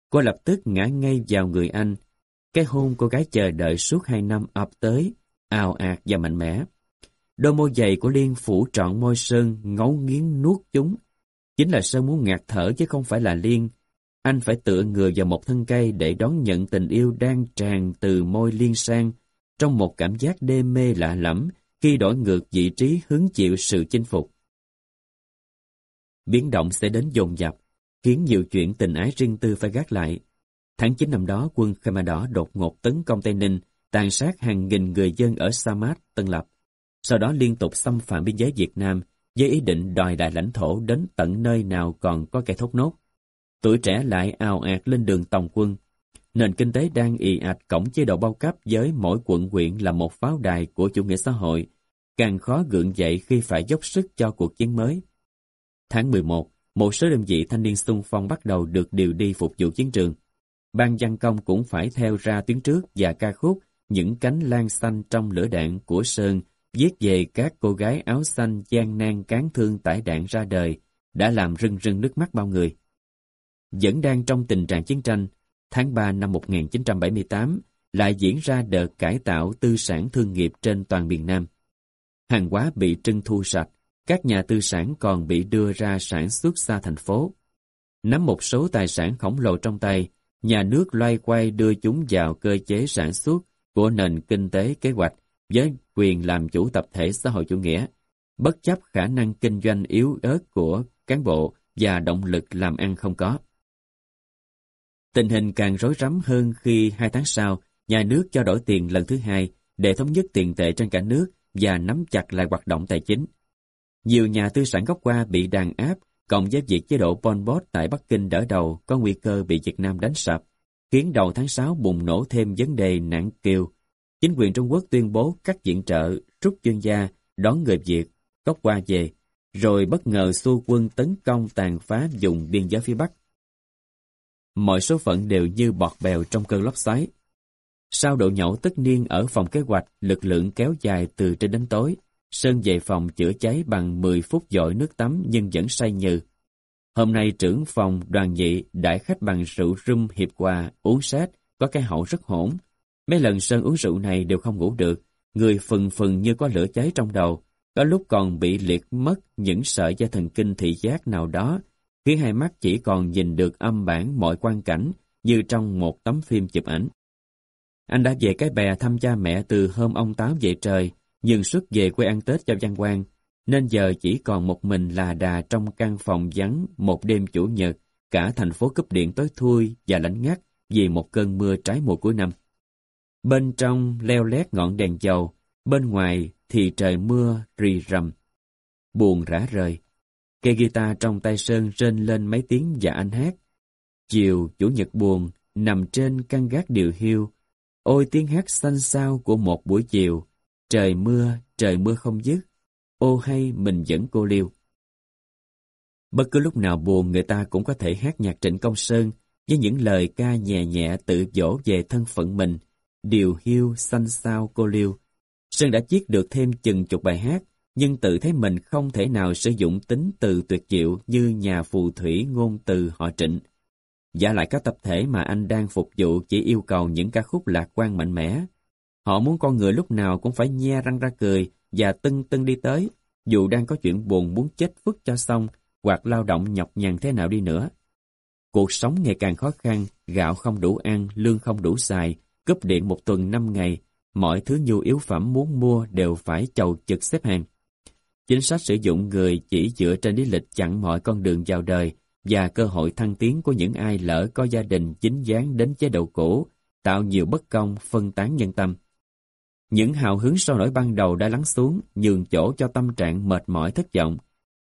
Cô lập tức ngã ngay vào người anh. Cái hôn cô gái chờ đợi suốt hai năm ập tới, ào ạt và mạnh mẽ. Đôi môi dày của Liên phủ trọn môi Sơn, ngấu nghiến nuốt chúng. Chính là Sơn muốn ngạt thở chứ không phải là Liên. Anh phải tựa người vào một thân cây để đón nhận tình yêu đang tràn từ môi Liên sang, trong một cảm giác đê mê lạ lẫm khi đổi ngược vị trí hứng chịu sự chinh phục. Biến động sẽ đến dồn dập, khiến nhiều chuyện tình ái riêng tư phải gác lại. Tháng 9 năm đó, quân Khmer Đỏ đột ngột tấn công Tây Ninh, tàn sát hàng nghìn người dân ở Samad, Tân Lập. Sau đó liên tục xâm phạm biên giới Việt Nam với ý định đòi đại lãnh thổ đến tận nơi nào còn có kẻ thốt nốt. Tuổi trẻ lại ào ạt lên đường tòng quân. Nền kinh tế đang ì ạch cổng chế độ bao cấp với mỗi quận huyện là một pháo đài của chủ nghĩa xã hội, càng khó gượng dậy khi phải dốc sức cho cuộc chiến mới. Tháng 11, một số đơn vị thanh niên xung phong bắt đầu được điều đi phục vụ chiến trường. Ban văn công cũng phải theo ra tuyến trước và ca khúc Những cánh lan xanh trong lửa đạn của Sơn viết về các cô gái áo xanh gian nan cán thương tải đạn ra đời đã làm rưng rưng nước mắt bao người. Vẫn đang trong tình trạng chiến tranh, tháng 3 năm 1978 lại diễn ra đợt cải tạo tư sản thương nghiệp trên toàn miền Nam. Hàng hóa bị trưng thu sạch, các nhà tư sản còn bị đưa ra sản xuất xa thành phố. Nắm một số tài sản khổng lồ trong tay, nhà nước loay quay đưa chúng vào cơ chế sản xuất của nền kinh tế kế hoạch với quyền làm chủ tập thể xã hội chủ nghĩa, bất chấp khả năng kinh doanh yếu ớt của cán bộ và động lực làm ăn không có. Tình hình càng rối rắm hơn khi hai tháng sau, nhà nước cho đổi tiền lần thứ hai để thống nhất tiền tệ trên cả nước và nắm chặt lại hoạt động tài chính. Nhiều nhà tư sản gốc qua bị đàn áp, cộng với việc chế độ Pol Pot tại Bắc Kinh đỡ đầu có nguy cơ bị Việt Nam đánh sập, khiến đầu tháng 6 bùng nổ thêm vấn đề nạn kiều. Chính quyền Trung Quốc tuyên bố cắt viện trợ, rút chuyên gia, đón người Việt, gốc qua về, rồi bất ngờ xu quân tấn công tàn phá vùng biên giới phía Bắc. Mọi số phận đều như bọt bèo trong cơn lốc xoáy. Sau độ nhậu tất niên ở phòng kế hoạch, lực lượng kéo dài từ trên đến tối, Sơn về phòng chữa cháy bằng 10 phút dội nước tắm nhưng vẫn say nhừ. Hôm nay trưởng phòng đoàn nhị đãi khách bằng rượu rum hiệp hòa, uống sát, có cái hậu rất hỗn. Mấy lần Sơn uống rượu này đều không ngủ được, người phừng phừng như có lửa cháy trong đầu, có lúc còn bị liệt mất những sợi dây thần kinh thị giác nào đó, khiến hai mắt chỉ còn nhìn được âm bản mọi quan cảnh như trong một tấm phim chụp ảnh. Anh đã về cái bè thăm cha mẹ từ hôm ông Táo về trời, nhưng xuất về quê ăn Tết cho Văn quan nên giờ chỉ còn một mình là đà trong căn phòng vắng một đêm chủ nhật, cả thành phố cúp điện tối thui và lạnh ngắt vì một cơn mưa trái mùa cuối năm. Bên trong leo lét ngọn đèn dầu, bên ngoài thì trời mưa rì rầm. Buồn rã rời. Cây guitar trong tay Sơn rên lên mấy tiếng và anh hát. Chiều, Chủ nhật buồn, nằm trên căn gác điều hiu. Ôi tiếng hát xanh xao của một buổi chiều. Trời mưa, trời mưa không dứt. Ô hay mình vẫn cô liêu. Bất cứ lúc nào buồn người ta cũng có thể hát nhạc Trịnh Công Sơn với những lời ca nhẹ nhẹ tự dỗ về thân phận mình, điều hiu, xanh sao cô liêu. Sơn đã viết được thêm chừng chục bài hát, nhưng tự thấy mình không thể nào sử dụng tính từ tuyệt diệu như nhà phù thủy ngôn từ họ trịnh. Giả lại các tập thể mà anh đang phục vụ chỉ yêu cầu những ca khúc lạc quan mạnh mẽ. Họ muốn con người lúc nào cũng phải nhe răng ra cười và tưng tưng đi tới, dù đang có chuyện buồn muốn chết vứt cho xong hoặc lao động nhọc nhằn thế nào đi nữa. Cuộc sống ngày càng khó khăn, gạo không đủ ăn, lương không đủ xài, cúp điện một tuần năm ngày, mọi thứ nhu yếu phẩm muốn mua đều phải chầu chực xếp hàng. Chính sách sử dụng người chỉ dựa trên lý lịch chặn mọi con đường vào đời và cơ hội thăng tiến của những ai lỡ có gia đình chính dáng đến chế độ cũ, tạo nhiều bất công, phân tán nhân tâm. Những hào hứng sôi nổi ban đầu đã lắng xuống, nhường chỗ cho tâm trạng mệt mỏi thất vọng.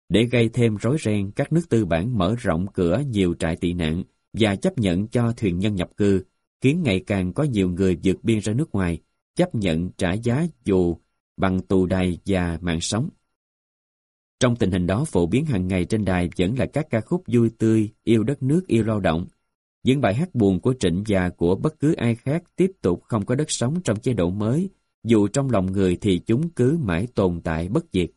Để gây thêm rối ren, các nước tư bản mở rộng cửa nhiều trại tị nạn và chấp nhận cho thuyền nhân nhập cư, khiến ngày càng có nhiều người vượt biên ra nước ngoài, chấp nhận trả giá dù bằng tù đài và mạng sống. Trong tình hình đó phổ biến hàng ngày trên đài vẫn là các ca khúc vui tươi, yêu đất nước, yêu lao động. Những bài hát buồn của Trịnh và của bất cứ ai khác tiếp tục không có đất sống trong chế độ mới, dù trong lòng người thì chúng cứ mãi tồn tại bất diệt.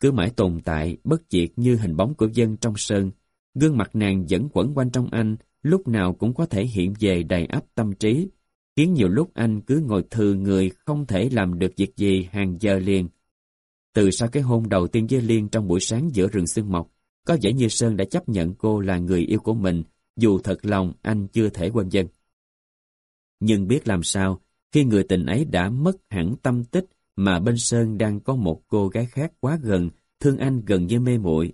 Cứ mãi tồn tại, bất diệt như hình bóng của dân trong sơn, gương mặt nàng vẫn quẩn quanh trong anh, lúc nào cũng có thể hiện về đầy ắp tâm trí, khiến nhiều lúc anh cứ ngồi thư người không thể làm được việc gì hàng giờ liền. Từ sau cái hôn đầu tiên với Liên trong buổi sáng giữa rừng sương mộc, có vẻ như Sơn đã chấp nhận cô là người yêu của mình, dù thật lòng anh chưa thể quên dân. Nhưng biết làm sao, khi người tình ấy đã mất hẳn tâm tích mà bên Sơn đang có một cô gái khác quá gần, thương anh gần như mê muội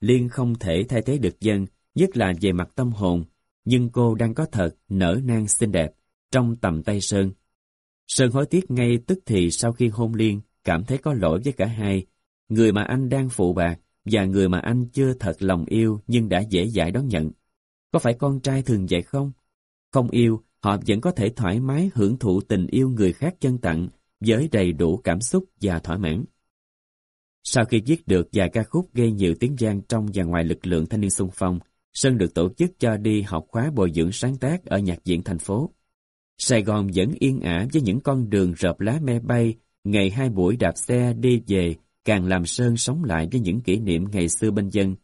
Liên không thể thay thế được dân, nhất là về mặt tâm hồn, nhưng cô đang có thật, nở nang xinh đẹp, trong tầm tay Sơn. Sơn hối tiếc ngay tức thì sau khi hôn Liên, cảm thấy có lỗi với cả hai, người mà anh đang phụ bạc và người mà anh chưa thật lòng yêu nhưng đã dễ dãi đón nhận. Có phải con trai thường vậy không? Không yêu, họ vẫn có thể thoải mái hưởng thụ tình yêu người khác chân tặng với đầy đủ cảm xúc và thỏa mãn. Sau khi viết được vài ca khúc gây nhiều tiếng vang trong và ngoài lực lượng thanh niên xung phong, Sơn được tổ chức cho đi học khóa bồi dưỡng sáng tác ở nhạc viện thành phố. Sài Gòn vẫn yên ả với những con đường rợp lá me bay, ngày hai buổi đạp xe đi về càng làm Sơn sống lại với những kỷ niệm ngày xưa bên dân.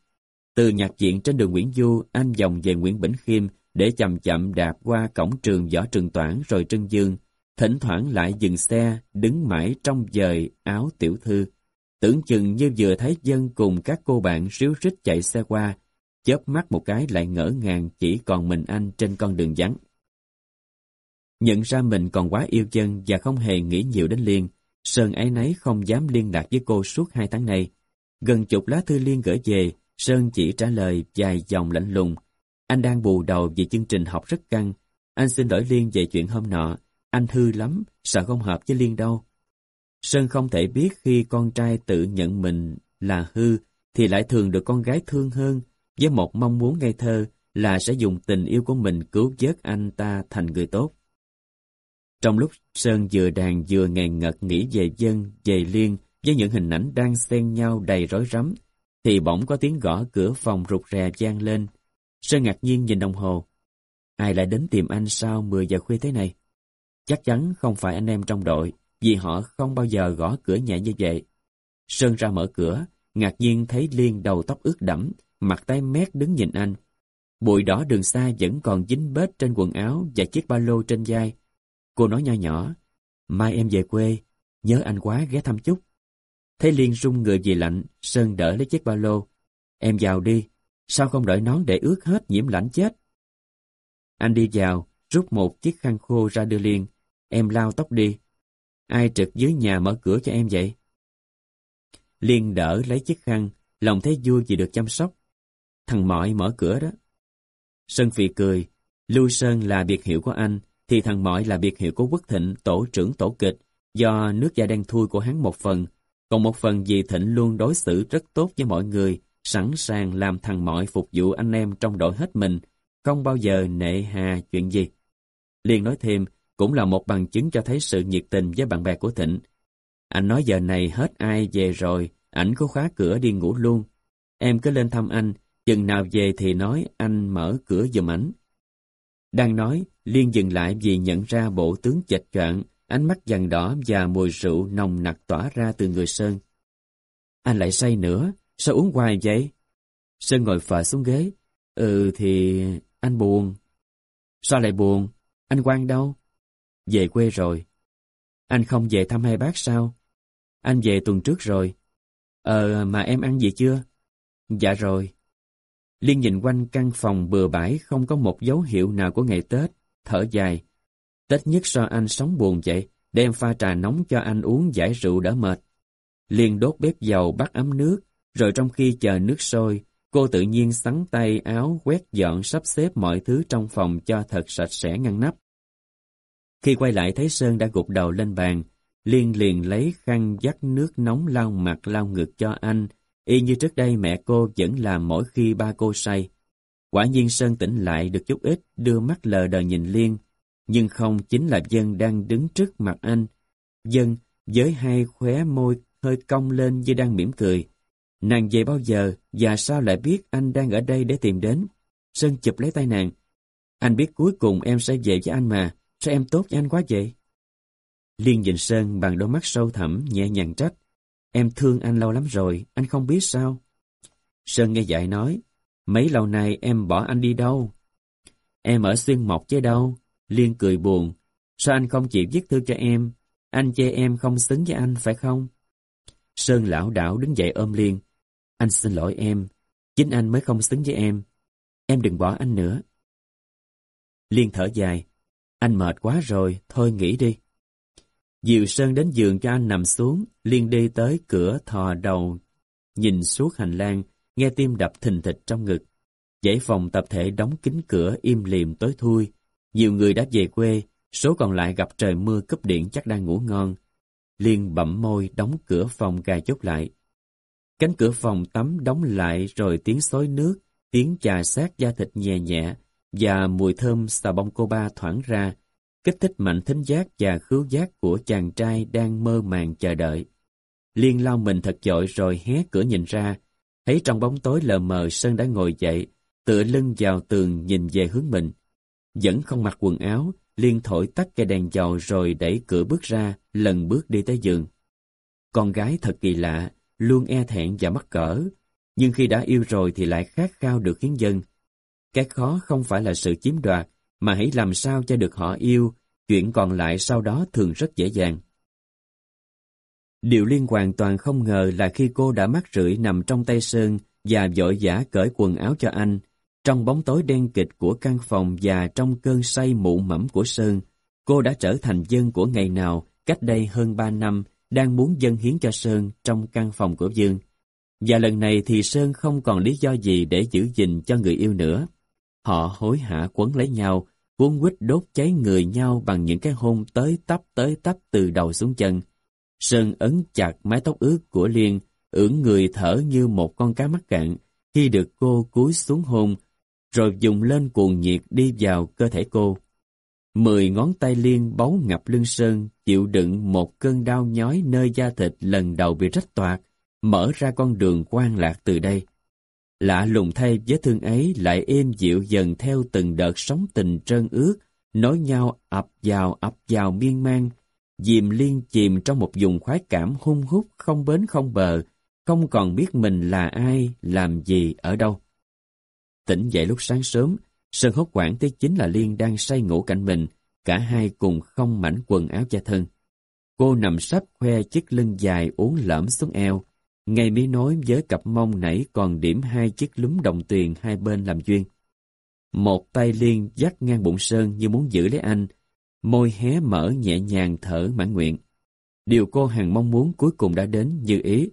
Từ nhạc viện trên đường Nguyễn Du, anh vòng về Nguyễn Bỉnh Khiêm để chậm chậm đạp qua cổng trường Võ Trường Toản rồi Trưng Dương, thỉnh thoảng lại dừng xe, đứng mãi trong dời áo tiểu thư. Tưởng chừng như vừa thấy dân cùng các cô bạn ríu rít chạy xe qua, chớp mắt một cái lại ngỡ ngàng chỉ còn mình anh trên con đường vắng. Nhận ra mình còn quá yêu dân và không hề nghĩ nhiều đến Liên, Sơn ấy nấy không dám liên lạc với cô suốt hai tháng nay. Gần chục lá thư Liên gửi về, Sơn chỉ trả lời vài dòng lạnh lùng. Anh đang bù đầu vì chương trình học rất căng. Anh xin lỗi Liên về chuyện hôm nọ. Anh hư lắm, sợ không hợp với Liên đâu. Sơn không thể biết khi con trai tự nhận mình là hư, thì lại thường được con gái thương hơn, với một mong muốn ngây thơ là sẽ dùng tình yêu của mình cứu vớt anh ta thành người tốt. Trong lúc Sơn vừa đàn vừa ngàn ngật nghĩ về dân, về liên với những hình ảnh đang xen nhau đầy rối rắm, thì bỗng có tiếng gõ cửa phòng rụt rè vang lên. Sơn ngạc nhiên nhìn đồng hồ. Ai lại đến tìm anh sau 10 giờ khuya thế này? Chắc chắn không phải anh em trong đội, vì họ không bao giờ gõ cửa nhẹ như vậy. Sơn ra mở cửa, ngạc nhiên thấy Liên đầu tóc ướt đẫm, mặt tay mét đứng nhìn anh. Bụi đỏ đường xa vẫn còn dính bết trên quần áo và chiếc ba lô trên vai. Cô nói nho nhỏ, mai em về quê, nhớ anh quá ghé thăm chút. Thấy Liên rung người vì lạnh, Sơn đỡ lấy chiếc ba lô. Em vào đi, sao không đợi nón để ướt hết nhiễm lạnh chết. Anh đi vào, rút một chiếc khăn khô ra đưa Liên. Em lao tóc đi. Ai trực dưới nhà mở cửa cho em vậy? Liên đỡ lấy chiếc khăn, lòng thấy vui vì được chăm sóc. Thằng mọi mở cửa đó. Sơn phì cười, Lưu Sơn là biệt hiệu của anh, thì thằng Mọi là biệt hiệu của Quốc Thịnh, tổ trưởng tổ kịch, do nước da đen thui của hắn một phần, còn một phần vì Thịnh luôn đối xử rất tốt với mọi người, sẵn sàng làm thằng Mọi phục vụ anh em trong đội hết mình, không bao giờ nệ hà chuyện gì. Liên nói thêm, cũng là một bằng chứng cho thấy sự nhiệt tình với bạn bè của Thịnh. Anh nói giờ này hết ai về rồi, ảnh có khóa cửa đi ngủ luôn. Em cứ lên thăm anh, chừng nào về thì nói anh mở cửa giùm ảnh. Đang nói, Liên dừng lại vì nhận ra bộ tướng chệch choạng, ánh mắt dằn đỏ và mùi rượu nồng nặc tỏa ra từ người Sơn. Anh lại say nữa, sao uống hoài vậy? Sơn ngồi phờ xuống ghế. Ừ thì anh buồn. Sao lại buồn? Anh quan đâu? Về quê rồi. Anh không về thăm hai bác sao? Anh về tuần trước rồi. Ờ, mà em ăn gì chưa? Dạ rồi. Liên nhìn quanh căn phòng bừa bãi không có một dấu hiệu nào của ngày Tết, thở dài. Tết nhất sao anh sống buồn vậy, đem pha trà nóng cho anh uống giải rượu đỡ mệt. Liên đốt bếp dầu bắt ấm nước, rồi trong khi chờ nước sôi, cô tự nhiên sắn tay áo quét dọn sắp xếp mọi thứ trong phòng cho thật sạch sẽ ngăn nắp. Khi quay lại thấy Sơn đã gục đầu lên bàn, Liên liền lấy khăn dắt nước nóng lau mặt lau ngực cho anh, y như trước đây mẹ cô vẫn làm mỗi khi ba cô say. Quả nhiên Sơn tỉnh lại được chút ít, đưa mắt lờ đờ nhìn Liên, nhưng không chính là Dân đang đứng trước mặt anh. Dân, với hai khóe môi hơi cong lên như đang mỉm cười. Nàng về bao giờ và sao lại biết anh đang ở đây để tìm đến? Sơn chụp lấy tay nàng. Anh biết cuối cùng em sẽ về với anh mà, sao em tốt với anh quá vậy? Liên nhìn Sơn bằng đôi mắt sâu thẳm, nhẹ nhàng trách. Em thương anh lâu lắm rồi, anh không biết sao? Sơn nghe dạy nói, mấy lâu nay em bỏ anh đi đâu? Em ở xuyên mộc chứ đâu? Liên cười buồn. Sao anh không chịu viết thư cho em? Anh chê em không xứng với anh, phải không? Sơn lão đảo đứng dậy ôm Liên. Anh xin lỗi em. Chính anh mới không xứng với em. Em đừng bỏ anh nữa. Liên thở dài. Anh mệt quá rồi, thôi nghỉ đi. Diệu Sơn đến giường cho anh nằm xuống, Liên đi tới cửa thò đầu, nhìn suốt hành lang, nghe tim đập thình thịch trong ngực. Dãy phòng tập thể đóng kín cửa im lìm tối thui. Nhiều người đã về quê, số còn lại gặp trời mưa cúp điện chắc đang ngủ ngon. Liên bậm môi đóng cửa phòng gài chốt lại. Cánh cửa phòng tắm đóng lại rồi tiếng xối nước, tiếng chà sát da thịt nhẹ nhẹ và mùi thơm xà bông cô ba thoảng ra, kích thích mạnh thính giác và khứu giác của chàng trai đang mơ màng chờ đợi. Liên lao mình thật dội rồi hé cửa nhìn ra, thấy trong bóng tối lờ mờ Sơn đã ngồi dậy, tựa lưng vào tường nhìn về hướng mình. Vẫn không mặc quần áo, Liên thổi tắt cây đèn dầu rồi đẩy cửa bước ra, lần bước đi tới giường. Con gái thật kỳ lạ, luôn e thẹn và mắc cỡ, nhưng khi đã yêu rồi thì lại khát khao được khiến dân. Cái khó không phải là sự chiếm đoạt, mà hãy làm sao cho được họ yêu, chuyện còn lại sau đó thường rất dễ dàng. Điều Liên hoàn toàn không ngờ là khi cô đã mắc rưỡi nằm trong tay Sơn và vội vã cởi quần áo cho anh, trong bóng tối đen kịch của căn phòng và trong cơn say mụ mẫm của Sơn, cô đã trở thành dân của ngày nào cách đây hơn ba năm đang muốn dân hiến cho Sơn trong căn phòng của Dương. Và lần này thì Sơn không còn lý do gì để giữ gìn cho người yêu nữa. Họ hối hả quấn lấy nhau, cuốn quýt đốt cháy người nhau bằng những cái hôn tới tấp tới tấp từ đầu xuống chân. Sơn ấn chặt mái tóc ướt của Liên, ưỡn người thở như một con cá mắc cạn khi được cô cúi xuống hôn, rồi dùng lên cuồng nhiệt đi vào cơ thể cô. Mười ngón tay Liên bấu ngập lưng Sơn, chịu đựng một cơn đau nhói nơi da thịt lần đầu bị rách toạc, mở ra con đường quan lạc từ đây. Lạ lùng thay vết thương ấy lại êm dịu dần theo từng đợt sóng tình trơn ướt, nói nhau ập vào ập vào miên man, dìm liên chìm trong một vùng khoái cảm hung hút không bến không bờ, không còn biết mình là ai, làm gì, ở đâu. Tỉnh dậy lúc sáng sớm, Sơn hốt quản thấy chính là Liên đang say ngủ cạnh mình, cả hai cùng không mảnh quần áo da thân. Cô nằm sắp khoe chiếc lưng dài uốn lõm xuống eo, ngày mới nói với cặp mông nãy còn điểm hai chiếc lúm đồng tiền hai bên làm duyên. Một tay Liên dắt ngang bụng Sơn như muốn giữ lấy anh, môi hé mở nhẹ nhàng thở mãn nguyện. Điều cô hàng mong muốn cuối cùng đã đến như ý.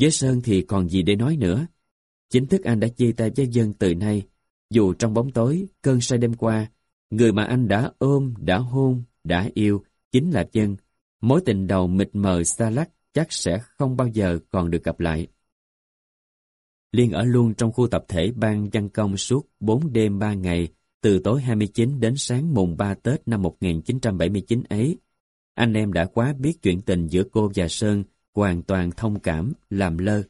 Với Sơn thì còn gì để nói nữa. Chính thức anh đã chia tay với dân từ nay, dù trong bóng tối, cơn say đêm qua, Người mà anh đã ôm, đã hôn, đã yêu, chính là dân Mối tình đầu mịt mờ xa lắc chắc sẽ không bao giờ còn được gặp lại. Liên ở luôn trong khu tập thể ban văn công suốt 4 đêm 3 ngày, từ tối 29 đến sáng mùng 3 Tết năm 1979 ấy. Anh em đã quá biết chuyện tình giữa cô và Sơn, hoàn toàn thông cảm, làm lơ.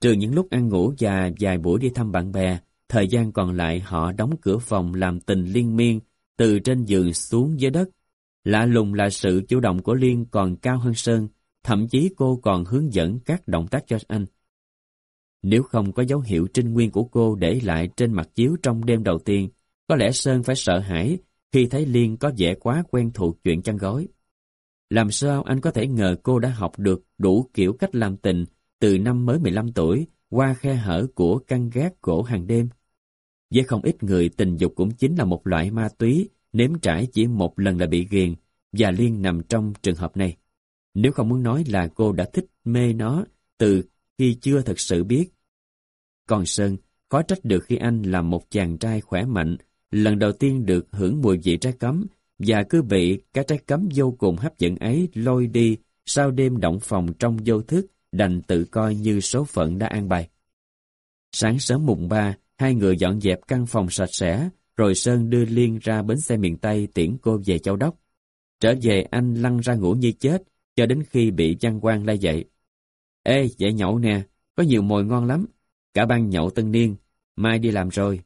Trừ những lúc ăn ngủ và vài buổi đi thăm bạn bè, thời gian còn lại họ đóng cửa phòng làm tình liên miên, từ trên giường xuống dưới đất. Lạ lùng là sự chủ động của Liên còn cao hơn Sơn, thậm chí cô còn hướng dẫn các động tác cho anh. Nếu không có dấu hiệu trinh nguyên của cô để lại trên mặt chiếu trong đêm đầu tiên, có lẽ Sơn phải sợ hãi khi thấy Liên có vẻ quá quen thuộc chuyện chăn gói. Làm sao anh có thể ngờ cô đã học được đủ kiểu cách làm tình từ năm mới 15 tuổi qua khe hở của căn gác gỗ hàng đêm? Với không ít người tình dục cũng chính là một loại ma túy nếm trải chỉ một lần là bị ghiền và Liên nằm trong trường hợp này. Nếu không muốn nói là cô đã thích mê nó từ khi chưa thật sự biết. Còn Sơn, khó trách được khi anh là một chàng trai khỏe mạnh, lần đầu tiên được hưởng mùi vị trái cấm và cứ bị cái trái cấm vô cùng hấp dẫn ấy lôi đi sau đêm động phòng trong vô thức đành tự coi như số phận đã an bài. Sáng sớm mùng ba, hai người dọn dẹp căn phòng sạch sẽ, rồi Sơn đưa Liên ra bến xe miền Tây tiễn cô về Châu Đốc. Trở về anh lăn ra ngủ như chết, cho đến khi bị Văn quan lay dậy. Ê, dậy nhậu nè, có nhiều mồi ngon lắm. Cả ban nhậu tân niên, mai đi làm rồi.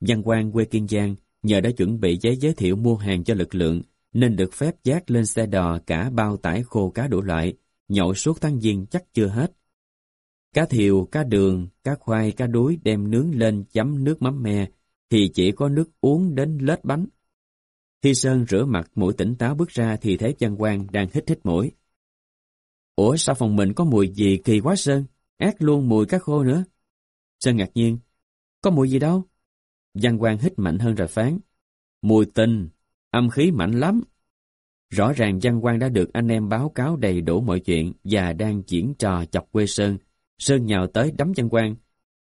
Văn quan quê Kiên Giang nhờ đã chuẩn bị giấy giới thiệu mua hàng cho lực lượng, nên được phép dát lên xe đò cả bao tải khô cá đủ loại, nhậu suốt tháng giêng chắc chưa hết. Cá thiều, cá đường, cá khoai, cá đuối đem nướng lên chấm nước mắm me, thì chỉ có nước uống đến lết bánh. Thi Sơn rửa mặt mũi tỉnh táo bước ra thì thấy Văn Quang đang hít hít mũi. Ủa sao phòng mình có mùi gì kỳ quá Sơn? Ác luôn mùi cá khô nữa. Sơn ngạc nhiên. Có mùi gì đâu? Văn Quang hít mạnh hơn rồi phán. Mùi tình, âm khí mạnh lắm. Rõ ràng Văn Quang đã được anh em báo cáo đầy đủ mọi chuyện và đang diễn trò chọc quê Sơn. Sơn nhào tới đấm Văn Quang.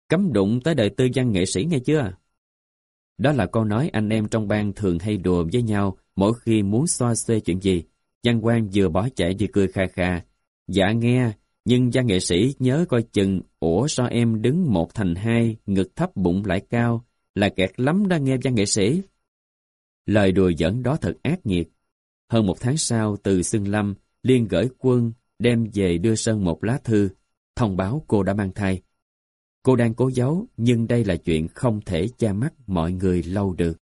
Cấm đụng tới đời tư văn nghệ sĩ nghe chưa? Đó là câu nói anh em trong bang thường hay đùa với nhau mỗi khi muốn xoa xê chuyện gì. Văn Quang vừa bỏ chạy vừa cười kha kha. Dạ nghe, nhưng văn nghệ sĩ nhớ coi chừng, ủa sao em đứng một thành hai, ngực thấp bụng lại cao, là kẹt lắm đó nghe văn nghệ sĩ. Lời đùa giỡn đó thật ác nghiệt. Hơn một tháng sau, từ Sương Lâm, Liên gửi quân đem về đưa Sơn một lá thư, thông báo cô đã mang thai. Cô đang cố giấu, nhưng đây là chuyện không thể che mắt mọi người lâu được.